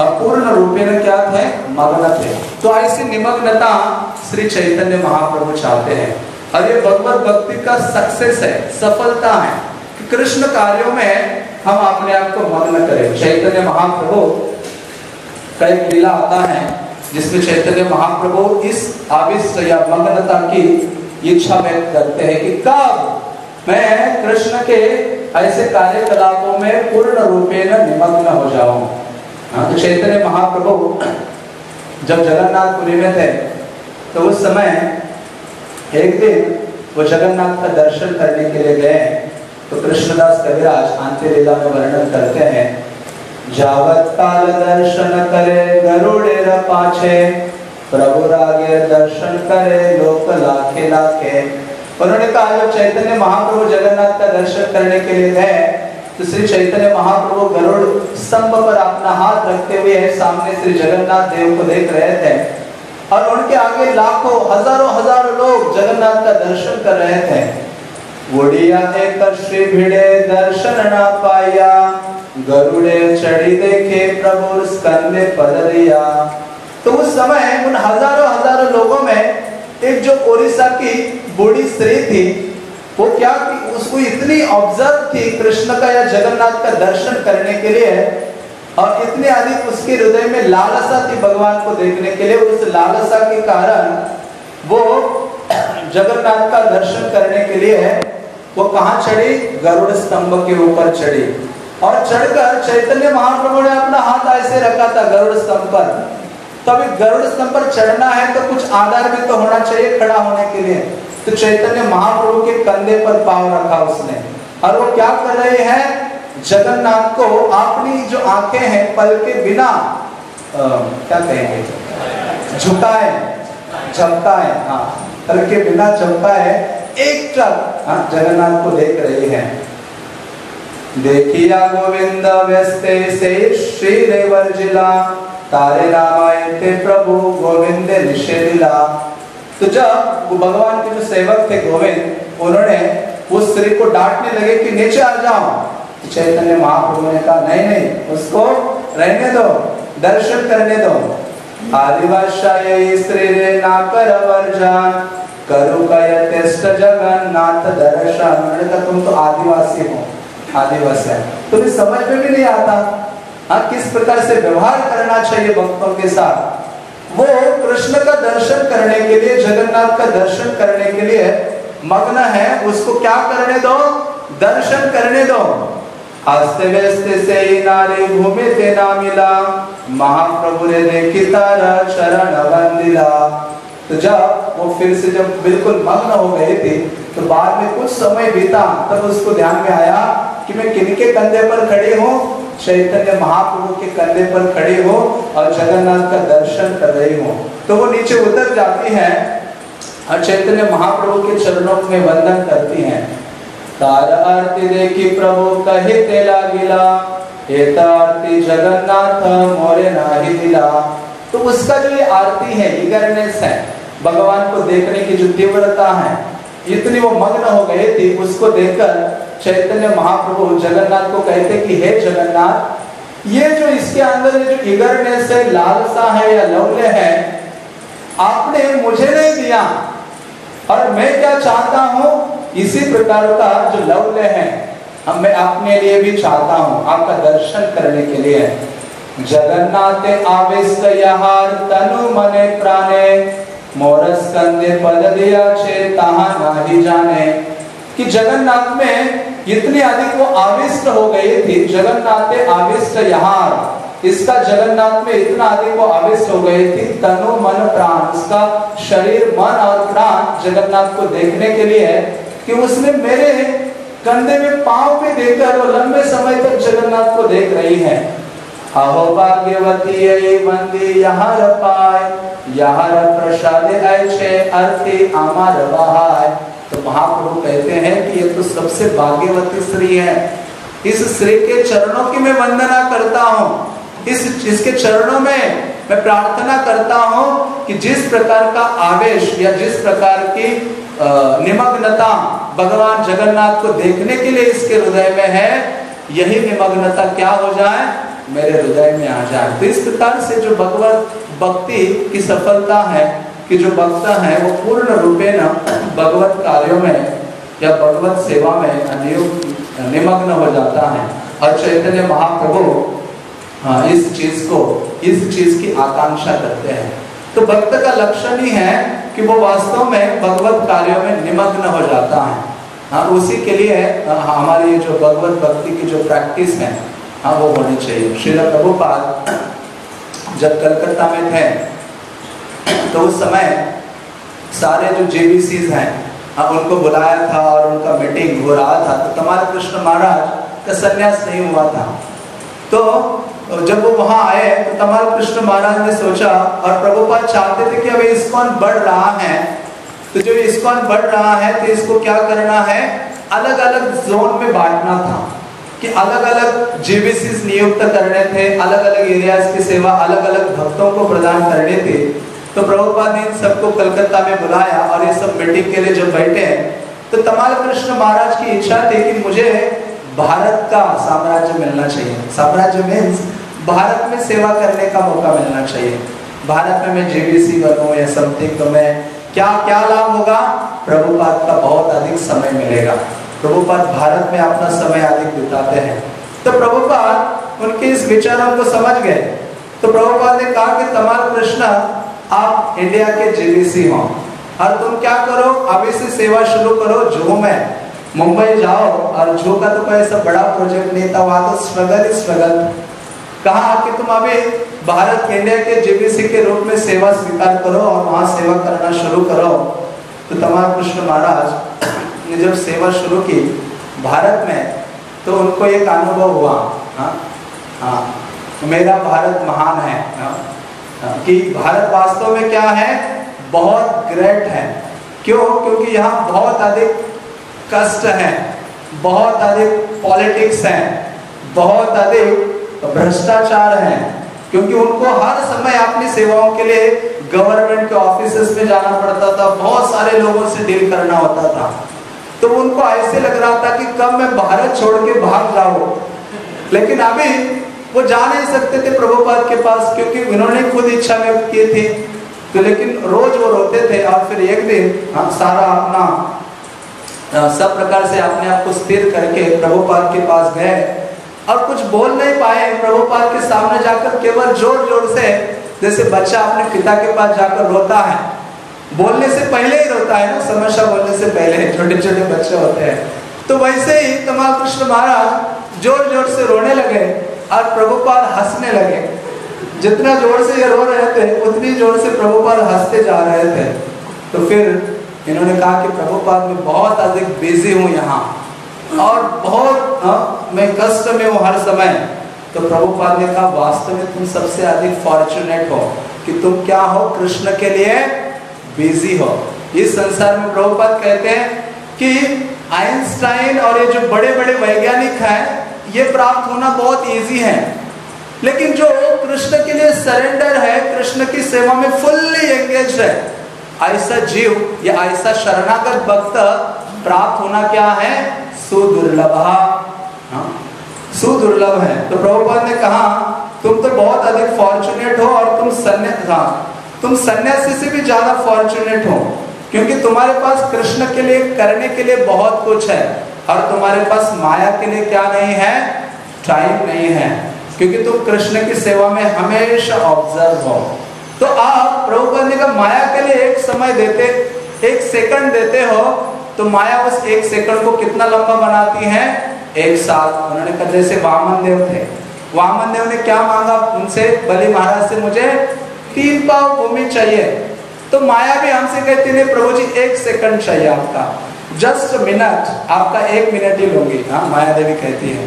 पूर्ण रूपे में क्या थे मग्न थे तो ऐसी निमग्नता श्री चैतन्य महाप्रभु चाहते हैं। और ये भगवत भक्ति का सक्सेस है, सफलता है कृष्ण कार्यों में हम अपने आप को मग्न करें। चैतन्य महाप्रभु, का एक लीला आता है, जिसमें चैतन्य महाप्रभु इस आविष्ट या मग्नता की इच्छा व्यक्त करते हैं कि कब मैं कृष्ण के ऐसे कार्यकलापों में पूर्ण रूपे न निमग्न हो जाऊँ। तो चैतन्य महाप्रभु जब जगन्नाथपुरी में थे तो उस समय एक दिन वो जगन्नाथ का दर्शन करने के लिए गए तो कृष्णदास कविराज अंत्य लीला में वर्णन करते हैं, जावत काल दर्शन करे गरुड़े पाछे, प्रभु रागे दर्शन करे लोक लाखे लाखे। उन्होंने कहा, जब चैतन्य महाप्रभु जगन्नाथ का दर्शन करने के लिए गए तो श्री चैतन्य महाप्रभु गरुड़ स्तंभ पर अपना हाथ रखते हुए सामने श्री जगन्नाथ देव को देख रहे थे। और उनके आगे लाखों, हज़ारों हज़ारों लोग जगन्नाथ का दर्शन कर रहे थे। उड़िया एक श्री भिड़े दर्शन ना पाया। गरुड़े चढ़ी देखे प्रभु स्कंदे पदरिया तो उस समय उन हज़ारों हज़ारों लोगों में एक जो ओडिशा की बूढ़ी स्त्री थी वो क्या कि उसको इतनी ऑब्ज़र्व थी कृष्ण का या जगन्नाथ का दर्शन करने के लिए और इतने अधिक उसके हृदय में लालसा थी भगवान को देखने के लिए, उस लालसा के कारण वो जगन्नाथ का दर्शन करने के लिए वो कहा चढ़ी? गरुड़ स्तंभ के ऊपर चढ़ी। और चढ़कर चैतन्य महाप्रभु ने अपना हाथ ऐसे रखा था गरुड़ स्तंभ पर। तो गरुड़ स्तंभ पर चढ़ना है तो कुछ आधार भी तो होना चाहिए खड़ा होने के लिए। तो चैतन्य महाप्रभु के कंधे पर पाव रखा उसने। और वो क्या कर रहे हैं? जगन्नाथ को अपनी जो आँखें हैं पल के बिना क्या कहेंगे? झुकाए झपकाए हाँ पल के बिना झपकाए एक टक हाँ, जगन्नाथ को देख रहे हैं। देखिया गोविंद व्यस्ते से श्री रेवर जिला तारे रामायण प्रभु गोविंद निषेधिला। तो जब वो भगवान के जो सेवक थे गोविंद, उन्होंने उस स्त्री को डांटने लगे कि, नीचे आ जाओ। तो चैतन्य महाप्रभु ने कहा, नहीं नहीं, उसको रहने दो, दर्शन करने दो। स्त्री रे ना कर वर्जन करू जगन्नाथ दर्शन। तुम तो आदिवासी हो, आदिवासी है। तुम्हें समझ में भी नहीं आता हाँ किस प्रकार से व्यवहार करना चाहिए भक्तों के साथ? वो कृष्ण का दर्शन करने के लिए, जगन्नाथ का दर्शन करने के लिए मग्न है। उसको क्या करने दो? दर्शन करने दो। अस्त व्यस्त से नारी भूमि ते ना मिला। महाप्रभु ने देखी तारा चरण बंदिला तो जब वो फिर से जब बिल्कुल मग्न हो गए थे तो बाद में कुछ समय बीता, तब उसको ध्यान में आया कि मैं किनके कंधे पर खड़े हूँ? चैतन्य महाप्रभु के कंधे पर खड़े हो और जगन्नाथ का दर्शन कर रही हूँ। तो वो नीचे उतर जाती है और चैतन्य महाप्रभु के चरणों में वंदन करती हैं। तार आरती देखी प्रभु, कहे तेला गिला आरती जगन्नाथ, मोरे नाही दिला। तो उसका जो ये आरती है इगरनेस है, भगवान को देखने की जो तीव्रता है, इतनी वो मग्न हो गए थे, उसको देखकर चैतन्य महाप्रभु जगन्नाथ को कहते कि, हे जगन्नाथ, ये जो इसके अंदर जो इगरनेस है, लालसा है, या लौल्य है, आपने मुझे नहीं दिया। और मैं क्या चाहता हूँ? इसी प्रकार का जो लौल्य है हम मैं अपने लिए भी चाहता हूँ, आपका दर्शन करने के लिए। जगन्नाथ आवेश तनु मने प्राणे मोरस कंदे पद दिया छे, तहा नाही जाने। कि जगन्नाथ में इतनी अधिक वो आविष्ट हो गई थी, जगन्नाथ आविष्ट यहार, इसका जगन्नाथ में इतना अधिक वो आविष्ट हो गई थी, तनु मन प्राण उसका शरीर, मन और प्राण जगन्नाथ को देखने के लिए कि उसने मेरे कंधे में पाँव पे देकर वो लंबे समय तक जगन्नाथ को देख रही है। अहो भाग्यवती मंदी, यहार पाय, यहार प्रसाद अर्थी अमर बहाय। तो महाप्रभु कहते हैं कि ये तो सबसे भाग्यवती स्त्री है। इस स्त्री के चरणों की मैं वंदना करता हूँ। इस, इसके चरणों में मैं प्रार्थना करता हूँ कि जिस प्रकार का आवेश या जिस प्रकार की निमग्नता भगवान जगन्नाथ को देखने के लिए इसके हृदय में है, यही निमग्नता क्या हो जाए? मेरे हृदय में आ जाए। तो इस प्रकार से जो भगवत भक्ति की सफलता है कि जो भक्त है वो पूर्ण रूपे न भगवत कार्यों में या भगवत सेवा में निमग्न हो जाता है। और चैतन्य महाप्रभु हाँ, इस चीज़ को इस चीज़ की आकांक्षा करते हैं। तो भक्त का लक्षण ही है कि वो वास्तव में भगवत कार्यों में निमग्न हो जाता है। हाँ उसी के लिए हमारी जो भगवत भक्ति की जो प्रैक्टिस है हाँ वो होनी चाहिए। श्रील प्रभुपाद जब कलकत्ता में थे तो उस समय सारे जो जेबीसीज हैं हाँ उनको बुलाया था और उनका मीटिंग हो रहा था। तो कमाल कृष्ण महाराज, का संन्यास नहीं हुआ था। तो जब वो वहाँ आए तो कमाल कृष्ण महाराज ने सोचा, और प्रभुपाद चाहते थे कि अभी इसकॉन बढ़ रहा है। तो जो इसकॉन बढ़ रहा है तो इसको क्या करना है? अलग अलग जोन में बांटना था कि अलग अलग जीबीसी नियुक्त करने थे अलग अलग एरियाज़ की सेवा अलग अलग भक्तों को प्रदान करने थे। तो प्रभुपाद ने सबको कलकत्ता में बुलाया और ये सब मीटिंग के लिए जब बैठे हैं तो तमाल कृष्ण महाराज की इच्छा थी कि मुझे भारत का साम्राज्य मिलना चाहिए। साम्राज्य मीन्स भारत में सेवा करने का मौका मिलना चाहिए। भारत में मैं जेबीसी बनूं या समथिंग तो मैं क्या क्या लाभ होगा? प्रभुपाद का बहुत अधिक समय मिलेगा। प्रभुपाद भारत में अपना समय अधिक बिताते हैं। तो प्रभुपाद उनके इस विचारों को समझ गए। तो प्रभुपाद ने कहा कि तमाल कृष्ण आप इंडिया के जेबीसी हो। और तुम क्या करो? अभी से सेवा शुरू करो जो में। मुंबई जाओ और जो का तो कोई ऐसा बड़ा प्रोजेक्ट नहीं था वहाँ तो स्ट्रगल ही स्ट्रगल कहा कि तुम अभी भारत इंडिया के जेबीसी के रूप में सेवा स्वीकार करो और वहाँ सेवा करना शुरू करो। तो तमाम कृष्ण महाराज ने जब सेवा शुरू की भारत में तो उनको एक अनुभव हुआ। हाँ हाँ। मेरा भारत महान है। हाँ, कि भारत वास्तव में क्या है? बहुत ग्रेट है। क्यों? क्योंकि यहाँ बहुत अधिक कष्ट है, बहुत अधिक पॉलिटिक्स है, बहुत अधिक भ्रष्टाचार है, क्योंकि उनको हर समय अपनी सेवाओं के लिए गवर्नमेंट के ऑफ़िस में जाना पड़ता था, बहुत सारे लोगों से डील करना होता था। तो उनको ऐसे लग रहा था कि कब मैं भारत छोड़ के भाग जाऊँ। लेकिन अभी वो जा नहीं सकते थे प्रभुपाद के पास क्योंकि उन्होंने खुद इच्छा व्यक्त की थी। तो लेकिन रोज वो रोते थे और फिर एक दिन हम सारा अपना सब प्रकार से अपने आप को स्थिर करके प्रभुपाद के पास गए और कुछ बोल नहीं पाए। प्रभुपाद के सामने जाकर केवल ज़ोर ज़ोर से, जैसे बच्चा अपने पिता के पास जाकर रोता है। बोलने से पहले ही रोता है ना, समस्या बोलने से पहले छोटे छोटे बच्चे होते हैं। तो वैसे ही कमाल कृष्ण महाराज ज़ोर ज़ोर से रोने लगे। और प्रभुपाद हंसने लगे। जितना ज़ोर से ये रो रहे थे उतनी ज़ोर से प्रभुपाद हँसते जा रहे थे। तो फिर इन्होंने कहा कि प्रभुपाद में बहुत अधिक बिज़ी हूँ यहाँ। और बहुत हाँ, मैं कष्ट में हूँ हर समय। तो प्रभुपाद ने कहा वास्तव में तुम सबसे अधिक फॉर्चुनेट हो कि तुम क्या हो? कृष्ण के लिए बिज़ी हो। इस संसार में प्रभुपाद कहते हैं कि आइंस्टाइन और ये जो बड़े बड़े वैज्ञानिक हैं ये प्राप्त होना बहुत इजी है। लेकिन जो कृष्ण के लिए सरेंडर है कृष्ण की सेवा में फुल्ली एंगेज है ऐसा जीव या ऐसा शरणागत भक्त प्राप्त होना क्या है? सुदुर्लभ। हाँ, सुदुर्लभ है। तो प्रभुपाद ने कहा तुम तो बहुत अधिक फॉर्चुनेट हो और तुम सन्यास हाँ तुम सन्यासी से भी ज़्यादा फॉर्चुनेट हो क्योंकि तुम्हारे पास कृष्ण के लिए करने के लिए बहुत कुछ है। और तुम्हारे पास माया के लिए क्या नहीं है? टाइम नहीं है। क्योंकि तुम कृष्ण की सेवा में हमेशा ऑब्ज़र्व हो। तो आप प्रभुपद ने कहा माया के लिए एक समय देते, एक सेकंड देते हो तो माया उस एक सेकंड को कितना लंबा बनाती है? एक साल। उन्होंने कहा, जैसे वामन देव थे। वामन देव ने क्या मांगा उनसे? बलि महाराज से मुझे तीन पाव भूमि चाहिए। तो माया भी हमसे कहती है प्रभु जी, एक सेकंड चाहिए आपका। जस्ट मिनट आपका एक मिनट ही लूँगी। हाँ माया देवी कहती है।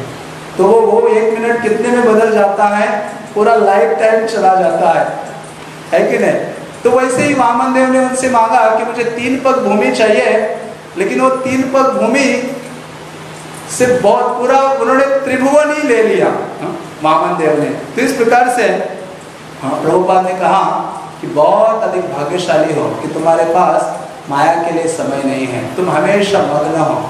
तो वो वो एक मिनट कितने में बदल जाता है? पूरा लाइफ टाइम चला जाता है। है कि नहीं? तो वैसे ही वामन देव ने उनसे मांगा कि मुझे तीन पग भूमि चाहिए लेकिन वो तीन पग भूमि से बहुत पूरा उन्होंने त्रिभुवन ही ले लिया हाँ, वामन देव ने। तो इस प्रकार से हाँ प्रभुपाद ने कहा कि बहुत अधिक भाग्यशाली हो कि तुम्हारे पास माया के लिए समय नहीं है। तुम हमेशा मग्न हो।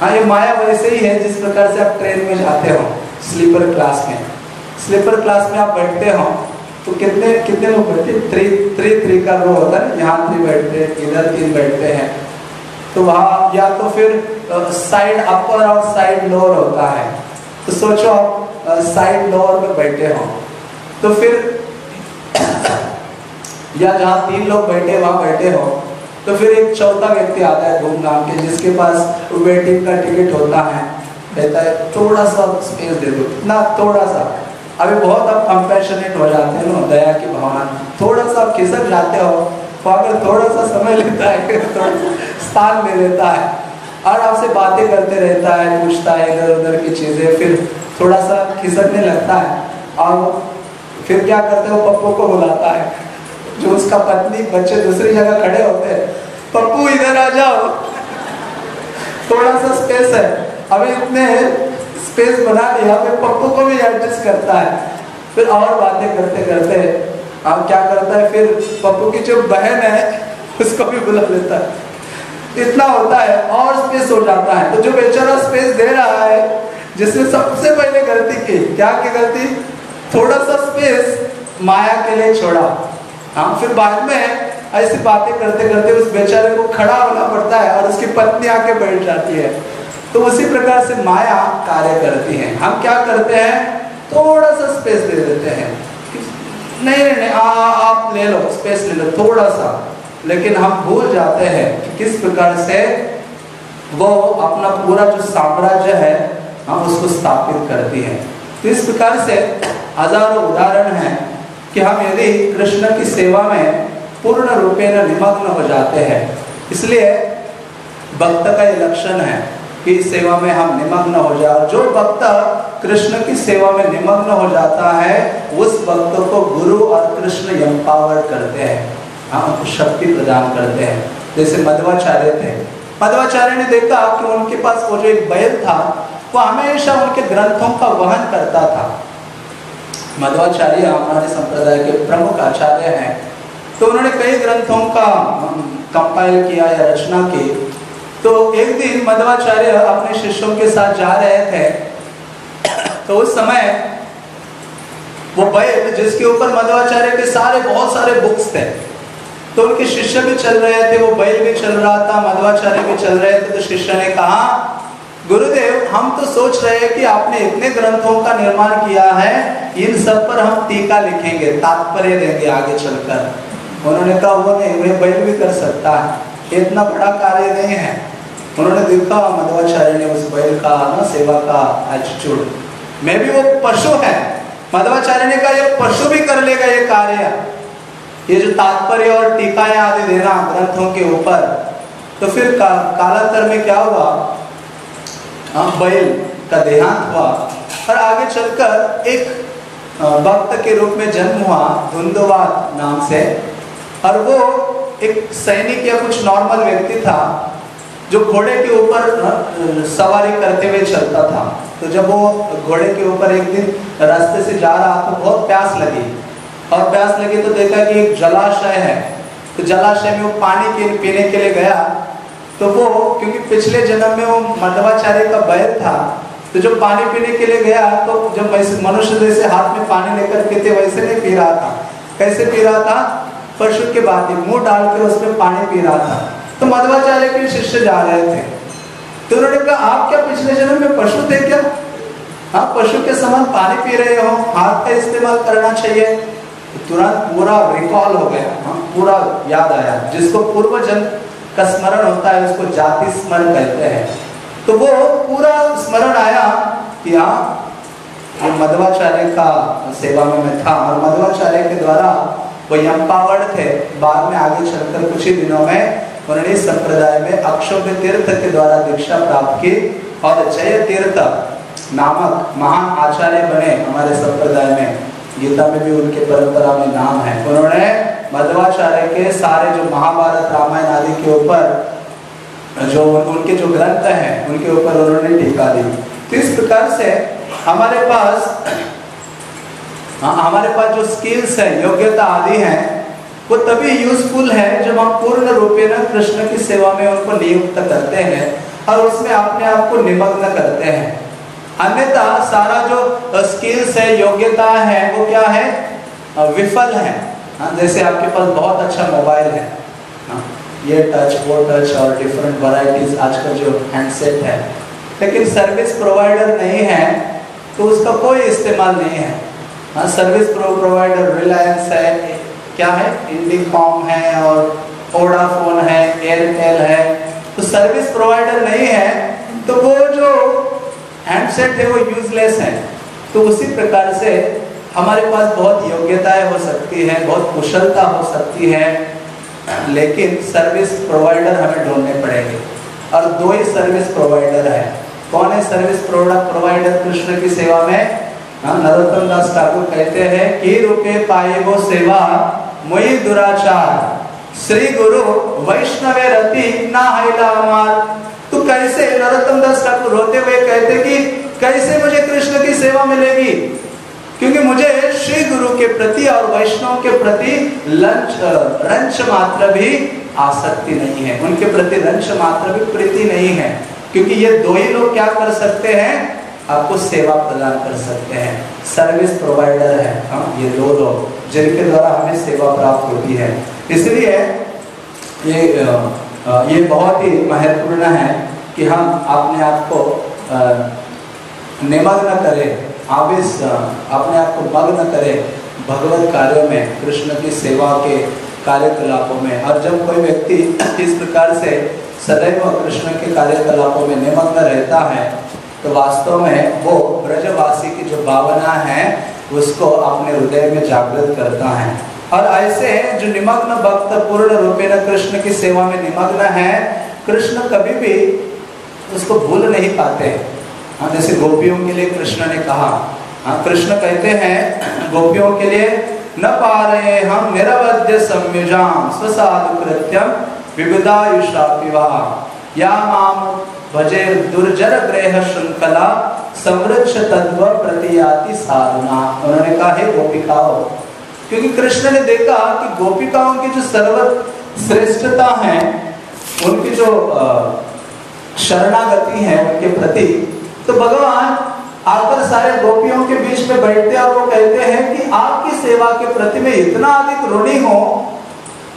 हाँ ये माया वैसे ही है जिस प्रकार से आप ट्रेन में जाते हो स्लीपर क्लास में। स्लीपर क्लास में आप बैठते हो तो कितने कितने लोग बैठते थ्री थ्री थ्री का रो होता है यहाँ थ्री बैठते हैं, इधर तीन बैठते हैं। तो वहाँ, या तो फिर साइड अपर और साइड लोअर होता है। तो सोचो आप साइड लोअर में बैठे हो। तो फिर, या जहाँ तीन लोग बैठे वहाँ बैठे हो। तो फिर एक चौथा व्यक्ति आता है धूमधाम के, जिसके पास वेटिंग का टिकट होता है। कहता है, थोड़ा सा स्पेस दे दो। ना, थोड़ा सा। अभी बहुत आप कंपेशनेट हो जाते हैं ना, दया की भावना। थोड़ा सा आप खिसक जाते हो। तो अगर थोड़ा सा समय लेता है थोड़ा स्थान ले लेता है। और आपसे बातें करते रहता है, पूछता है इधर उधर की चीज़ें, फिर थोड़ा सा खिसकने लगता है। और फिर क्या करते हो? पप्पू को बुलाता है। जो उसका पत्नी, बच्चे दूसरी जगह खड़े होते हैं, पप्पू, इधर आ जाओ। थोड़ा सा स्पेस है। अभी इतने स्पेस बना लिया, फिर पप्पू को भी एडजस्ट करता है। फिर और बातें करते करते अब क्या करता है, फिर पप्पू की जो बहन है, उसको भी बुला लेता है। इतना होता है, और स्पेस हो जाता है। तो जो बेचारा स्पेस दे रहा है, जिसने सबसे पहले गलती की, क्या की गलती? थोड़ा सा स्पेस माया के लिए छोड़ा। हम फिर बाद में ऐसी बातें करते करते उस बेचारे को खड़ा होना पड़ता है और उसकी पत्नी आके बैठ जाती है। तो उसी प्रकार से माया कार्य करती है। हम क्या करते हैं? थोड़ा सा स्पेस दे देते हैं। नहीं नहीं नहीं आ, आप ले लो स्पेस ले लो थोड़ा सा लेकिन हम भूल जाते हैं कि किस प्रकार से वो अपना पूरा जो साम्राज्य है हम उसको स्थापित करती है। तो इस प्रकार से हज़ारों उदाहरण हैं। कि हम यदि कृष्ण की सेवा में पूर्ण रूपेण निमग्न हो जाते हैं, इसलिए भक्त का ये लक्षण है कि सेवा में हम निमग्न हो जाए जो भक्त कृष्ण की सेवा में निमग्न हो जाता है, उस भक्त को गुरु और कृष्ण एम्पावर करते हैं हम उनको शक्ति प्रदान करते हैं। जैसे मध्वाचार्य थे। मध्वाचार्य ने देखा कि उनके पास वो जो एक बैल था, वो हमेशा उनके ग्रंथों का वहन करता था। मध्वाचार्य हमारे संप्रदाय के प्रमुख आचार्य हैं। तो उन्होंने कई ग्रंथों का कंपाइल किया या रचना की। तो एक दिन मध्वाचार्य अपने शिष्यों के साथ जा रहे थे। तो उस समय वो बैल जिसके ऊपर मध्वाचार्य के सारे, बहुत सारे बुक्स थे। तो उनके शिष्य भी चल रहे थे, वो बैल भी चल रहा था, मध्वाचार्य भी चल रहे थे। तो शिष्य ने कहा गुरुदेव हम तो सोच रहे हैं कि आपने इतने ग्रंथों का निर्माण किया है इन सब पर हम टीका लिखेंगे तात्पर्य देंगे आगे चलकर। उन्होंने कहा वो नहीं वे बैल भी कर सकता है। इतना बड़ा कार्य नहीं है। उन्होंने देखा मध्वाचार्य ने उस बैल का ना सेवा का एटीट्यूड मैं भी वो पशु है। मध्वाचार्य ने कहा पशु भी कर लेगा ये कार्य। ये जो तात्पर्य और टीकाएँ आदि देना ग्रंथों के ऊपर तो फिर का, कालांतर में क्या हुआ? बैल का देहांत हुआ। और आगे चलकर एक भक्त के रूप में जन्म हुआ धुंधवाद नाम से। और वो एक सैनिक या कुछ नॉर्मल व्यक्ति था, जो घोड़े के ऊपर सवारी करते हुए चलता था। तो जब वो घोड़े के ऊपर एक दिन रास्ते से जा रहा तो बहुत प्यास लगी। और प्यास लगी तो देखा कि एक जलाशय है। तो जलाशय में वो पानी के पीने के लिए गया। तो वो, क्योंकि पिछले जन्म में वो मध्वाचार्य का बैल था तो जब पानी पीने के लिए गया तो जब वैसे मनुष्य जैसे हाथ में पानी लेकर पीते वैसे नहीं पी रहा था। कैसे पी रहा था? पशु के बाद मुँह डाल कर उसमें पानी पी रहा था। तो मध्वाचार्य के शिष्य जा रहे थे। तो उन्होंने कहा, आप क्या पिछले जन्म में पशु थे क्या? हाँ पशु के समान पानी पी रहे हो। हाथ का इस्तेमाल करना चाहिए। तो तुरंत पूरा रिकॉल हो गया। हाँ पूरा याद आया, जिसको पूर्व जन्म का स्मरण होता है, उसको जाति स्मरण कहते हैं। तो वो पूरा स्मरण आया कि हाँ वो मध्वाचार्य का सेवा में मैं था और मध्वाचार्य के द्वारा वो एम्पावर्ड थे। बाद में आगे चलकर कुछ ही दिनों में उन्होंने संप्रदाय में अक्षोभ तीर्थ के द्वारा दीक्षा प्राप्त की और जय तीर्थ नामक महान आचार्य बने हमारे संप्रदाय में। गीता में भी उनके परंपरा में नाम है। उन्होंने मध्वाचार्य के सारे जो महाभारत रामायण आदि के ऊपर जो उनके जो ग्रंथ हैं, उनके ऊपर उन्होंने टीका दी। तो इस प्रकार से हमारे पास हाँ हमारे पास जो स्किल्स है, योग्यता आदि है, वो तभी यूजफुल है जब हम पूर्ण रूपेण कृष्ण की सेवा में उनको नियुक्त करते हैं और उसमें अपने आप को निमग्न करते हैं। अन्यथा सारा जो स्किल्स है, योग्यता है, वो क्या है? विफल है। हाँ जैसे आपके पास बहुत अच्छा मोबाइल है हाँ, ये टच वो टच और डिफरेंट वैरायटीज आजकल जो हैंडसेट है। लेकिन सर्विस प्रोवाइडर नहीं है तो उसका कोई इस्तेमाल नहीं है। हाँ सर्विस प्रोवाइडर रिलायंस है क्या है? इंडिकॉम है और ओडाफोन है एयरटेल है। तो सर्विस प्रोवाइडर नहीं है तो वो जो हैंडसेट है वो यूजलेस है। तो उसी प्रकार से हमारे पास बहुत योग्यताएँ हो सकती है बहुत कुशलता हो सकती है लेकिन सर्विस प्रोवाइडर हमें ढूँढने पड़ेंगे। और दो ही सर्विस प्रोवाइडर है। कौन है सर्विस प्रोवाइडर कृष्ण की सेवा में? हाँ, नरोत्तम दास ठाकुर कहते हैं कि रुपये पाए वो सेवा मुई दुराचार। श्री गुरु वैष्णवे रति ना अमार तो कैसे? नरोत्तम दास ठाकुर रोते हुए कहते कि कैसे मुझे कृष्ण की सेवा मिलेगी? क्योंकि मुझे श्री गुरु के प्रति और वैष्णव के प्रति लंच रंच मात्र भी आसक्ति नहीं है। उनके प्रति रंच मात्र भी प्रीति नहीं है। क्योंकि ये दो ही लोग क्या कर सकते हैं? आपको सेवा प्रदान कर सकते हैं। सर्विस प्रोवाइडर है। हाँ ये दो लोग, जिनके द्वारा हमें सेवा प्राप्त होती है। इसलिए ये ये बहुत ही महत्वपूर्ण है कि हम अपने आप को निमग्न करें। आवेश अपने आप को मग्न करें भगवत कार्यों में, कृष्ण की सेवा के कार्यकलापों में। और जब कोई व्यक्ति इस प्रकार से सदैव कृष्ण के कार्यकलापों में निमग्न रहता है तो वास्तव में वो ब्रजवासी की जो भावना है, उसको अपने हृदय में जागृत करता है। और ऐसे है जो निमग्न भक्त पूर्ण रूपेण कृष्ण की सेवा में निमग्न है, कृष्ण कभी भी उसको भूल नहीं पाते। हाँ जैसे गोपियों के लिए कृष्ण ने कहा हाँ कृष्ण कहते हैं, गोपियों के लिए न पा रहे हम निरवध्य संयुजाम स्वसाधु कृत्यम विविधायुषा विवाह या माम भजे दुर्जर ग्रह श्रृंखला समृक्ष तत्व प्रतियाति साधना। उन्होंने कहा, हे गोपिकाओ, क्योंकि कृष्ण ने देखा कि गोपिकाओं की जो सर्व श्रेष्ठता है, उनकी जो शरणागति है, उनके प्रति तो भगवान आकर सारे गोपियों के बीच में बैठते और वो कहते हैं कि आपकी सेवा के प्रति में इतना अधिक ऋणी हूँ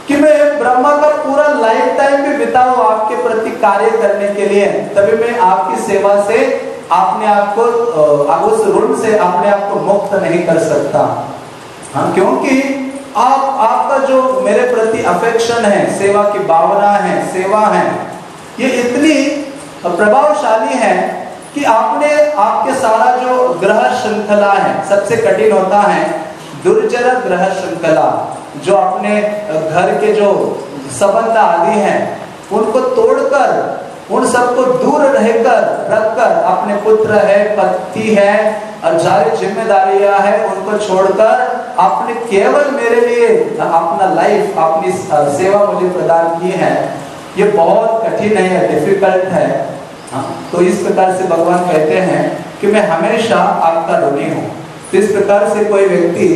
कि मैं ब्रह्मा का पूरा लाइफ टाइम भी बिताऊ आपके प्रति कार्य करने के लिए। तभी मैं आपकी सेवा से अपने आप उस ऋण से अपने आप को मुक्त नहीं कर सकता। हाँ क्योंकि आप, आपका जो मेरे प्रति अफेक्शन है, सेवा की भावना है, सेवा है, ये इतनी प्रभावशाली है कि आपने आपके सारा जो ग्रह श्रृंखला है, सबसे कठिन होता है दुर्जर ग्रह श्रृंखला, जो अपने घर के जो संबंध आदि हैं, उनको तोड़कर, उन सबको दूर रहकर, रखकर, अपने पुत्र है, पति है, और सारी जिम्मेदारियाँ है, उनको छोड़कर आपने केवल मेरे लिए अपना लाइफ अपनी सेवा मुझे प्रदान की है। ये बहुत कठिन है डिफ़िकल्ट है। हाँ तो इस प्रकार से भगवान कहते हैं कि मैं हमेशा आपका ऋणी हूँ। तो इस प्रकार से कोई व्यक्ति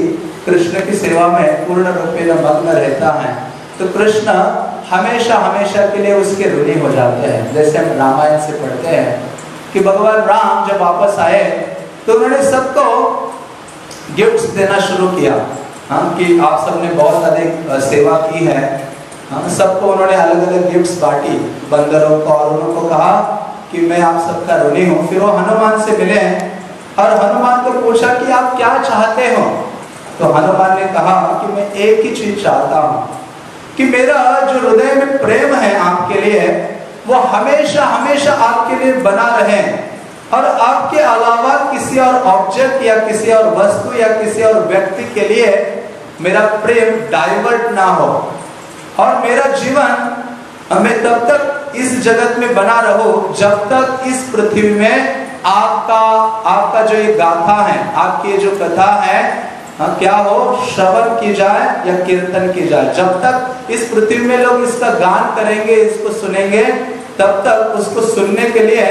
कृष्ण की सेवा में पूर्ण रूप में मग्न रहता है तो कृष्ण हमेशा हमेशा के लिए उसके ऋणी हो जाते हैं। जैसे हम रामायण से पढ़ते हैं कि भगवान राम जब वापस आए तो उन्होंने सबको गिफ्ट्स देना शुरू किया। हाँ कि आप सबने बहुत अधिक सेवा की है। हाँ सबको उन्होंने अलग अलग गिफ्ट्स बांटी। बंदरों को, और उनको कहा कि मैं आप सबका ऋणी हूँ। फिर वो हनुमान से मिले और हनुमान को पूछा कि आप क्या चाहते हो? तो हनुमान ने कहा कि मैं एक ही चीज़ चाहता हूँ कि मेरा जो हृदय में प्रेम है आपके लिए, वो हमेशा हमेशा आपके लिए बना रहे। और आपके अलावा किसी और ऑब्जेक्ट या किसी और वस्तु या किसी और व्यक्ति के लिए मेरा प्रेम डाइवर्ट ना हो। और मेरा जीवन मैं तब तक इस जगत में बना रहो, जब तक इस पृथ्वी में आपका आपका जो ये गाथा है, आपकी जो कथा है हाँ क्या हो, श्रवण की जाए या कीर्तन की जाए, जब तक इस पृथ्वी में लोग इसका गान करेंगे, इसको सुनेंगे, तब तक उसको सुनने के लिए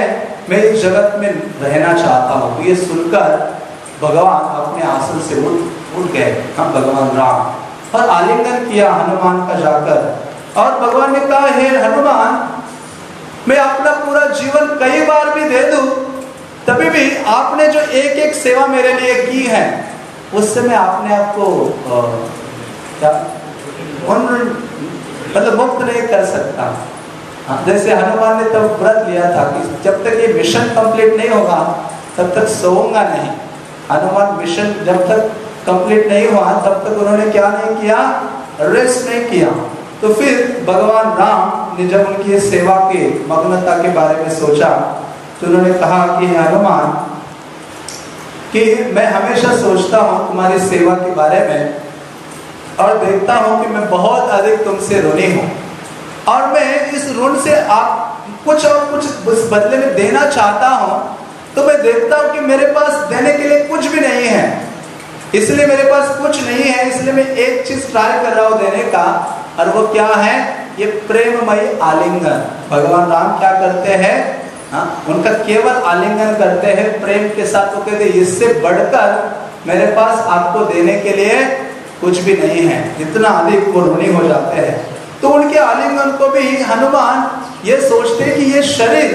मैं इस जगत में रहना चाहता हूँ। तो ये सुनकर भगवान अपने आसन से उठ उठ गए। हम भगवान राम। और आलिंगन किया हनुमान का जाकर। और भगवान ने कहा, हे हनुमान मैं अपना पूरा जीवन कई बार भी दे दूँ तभी भी आपने जो एक एक सेवा मेरे लिए की है उससे मैं आपने आपको मतलब मुक्त नहीं कर सकता। हाँ, जैसे हनुमान ने तब व्रत लिया था कि जब तक ये मिशन कंप्लीट नहीं होगा तब तक सोऊँगा नहीं। हनुमान मिशन जब तक कंप्लीट नहीं हुआ तब तक उन्होंने क्या नहीं किया? रेस्ट नहीं किया। तो फिर भगवान राम ने जब उनकी सेवा के, मग्नता के बारे में सोचा तो उन्होंने कहा कि हनुमान, कि मैं हमेशा सोचता हूँ तुम्हारी सेवा के बारे में और देखता हूँ कि मैं बहुत अधिक तुमसे ऋणी हूँ। और मैं इस ऋण से आप कुछ और कुछ बदले में देना चाहता हूँ तो मैं देखता हूँ कि मेरे पास देने के लिए कुछ भी नहीं है। इसलिए मेरे पास कुछ नहीं है, इसलिए मैं एक चीज़ ट्राई कर रहा हूँ देने का और वो क्या है? ये प्रेममयी आलिंगन। भगवान राम क्या करते हैं? हाँ उनका केवल आलिंगन करते हैं, प्रेम के साथ वो कहते इससे बढ़कर मेरे पास आपको देने के लिए कुछ भी नहीं है। इतना अधिक वो ऋणी हो जाते हैं। तो उनके आलिंगन को भी हनुमान ये सोचते कि ये शरीर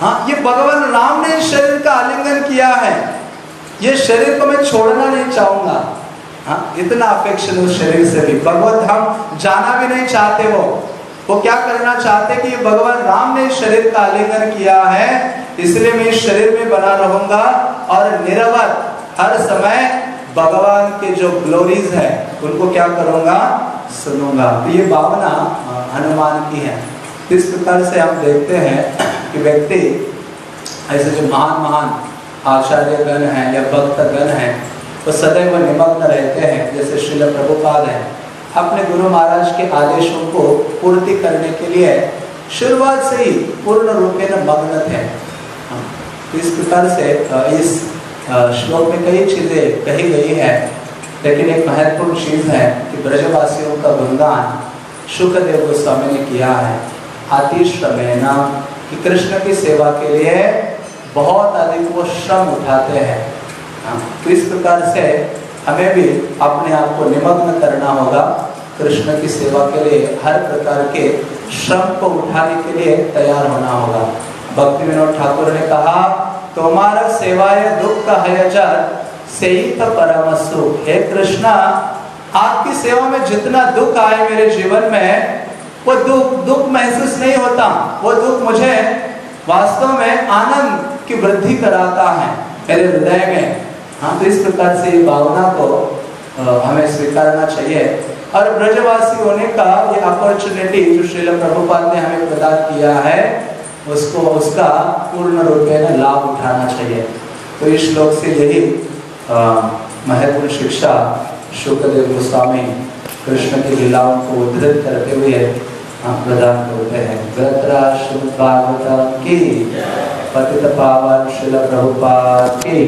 हाँ ये भगवान राम ने शरीर का आलिंगन किया है। ये शरीर को मैं छोड़ना नहीं चाहूँगा। हाँ इतना अपेक्षण उस शरीर से भी। भगवत धाम जाना भी नहीं चाहते वो। वो क्या करना चाहते कि भगवान राम ने शरीर का आलिंगन किया है, इसलिए मैं शरीर में बना रहूँगा और निरवत हर समय भगवान के जो ग्लोरीज है, उनको क्या करूँगा? सुनूँगा। तो ये भावना हनुमान की है। इस प्रकार से हम देखते हैं कि व्यक्ति, ऐसे जो महान महान आचार्य गण हैं या भक्त गण हैं वो सदैव निमग्न रहते हैं, जैसे श्रील प्रभुपाद हैं। अपने गुरु महाराज के आदेशों को पूर्ति करने के लिए शुरुआत से ही पूर्ण रूप में मग्न थे। इस प्रकार से इस श्लोक में कई चीज़ें कही गई है, लेकिन एक महत्वपूर्ण चीज़ है कि ब्रजवासियों का गुणगान शुक्रदेव गोस्वामी ने किया है। आतिश्रमेना कि कृष्ण की सेवा के लिए बहुत अधिक वो श्रम उठाते हैं। तो इस प्रकार से हमें भी अपने आप को निमग्न करना होगा। कृष्ण की सेवा के लिए, हर प्रकार के श्रम को उठाने के लिए तैयार होना होगा। भक्ति विनोद ठाकुर ने कहा, तुम्हारा सेवाय दुख का हयचर से ही परम सुख। हे कृष्णा, आपकी सेवा में जितना दुख आए मेरे जीवन में, वो दुख दुख महसूस नहीं होता। वो दुख मुझे वास्तव में आनंद की वृद्धि कराता है। मेरे हृदय में हाँ तो इस प्रकार से भावना को हमें स्वीकारना चाहिए। और ब्रजवासी होने का ये अपॉर्चुनिटी जो श्रील प्रभुपाद ने हमें प्रदान किया है, उसको, उसका पूर्ण रूप में लाभ उठाना चाहिए। तो इस श्लोक से यही महत्वपूर्ण शिक्षा शुक्रदेव गोस्वामी कृष्ण की लीलाओं को उद्धृत करते हुए हम प्रदान करते हैं। भागवत की, पतित पावन शिल प्रभुपाद की।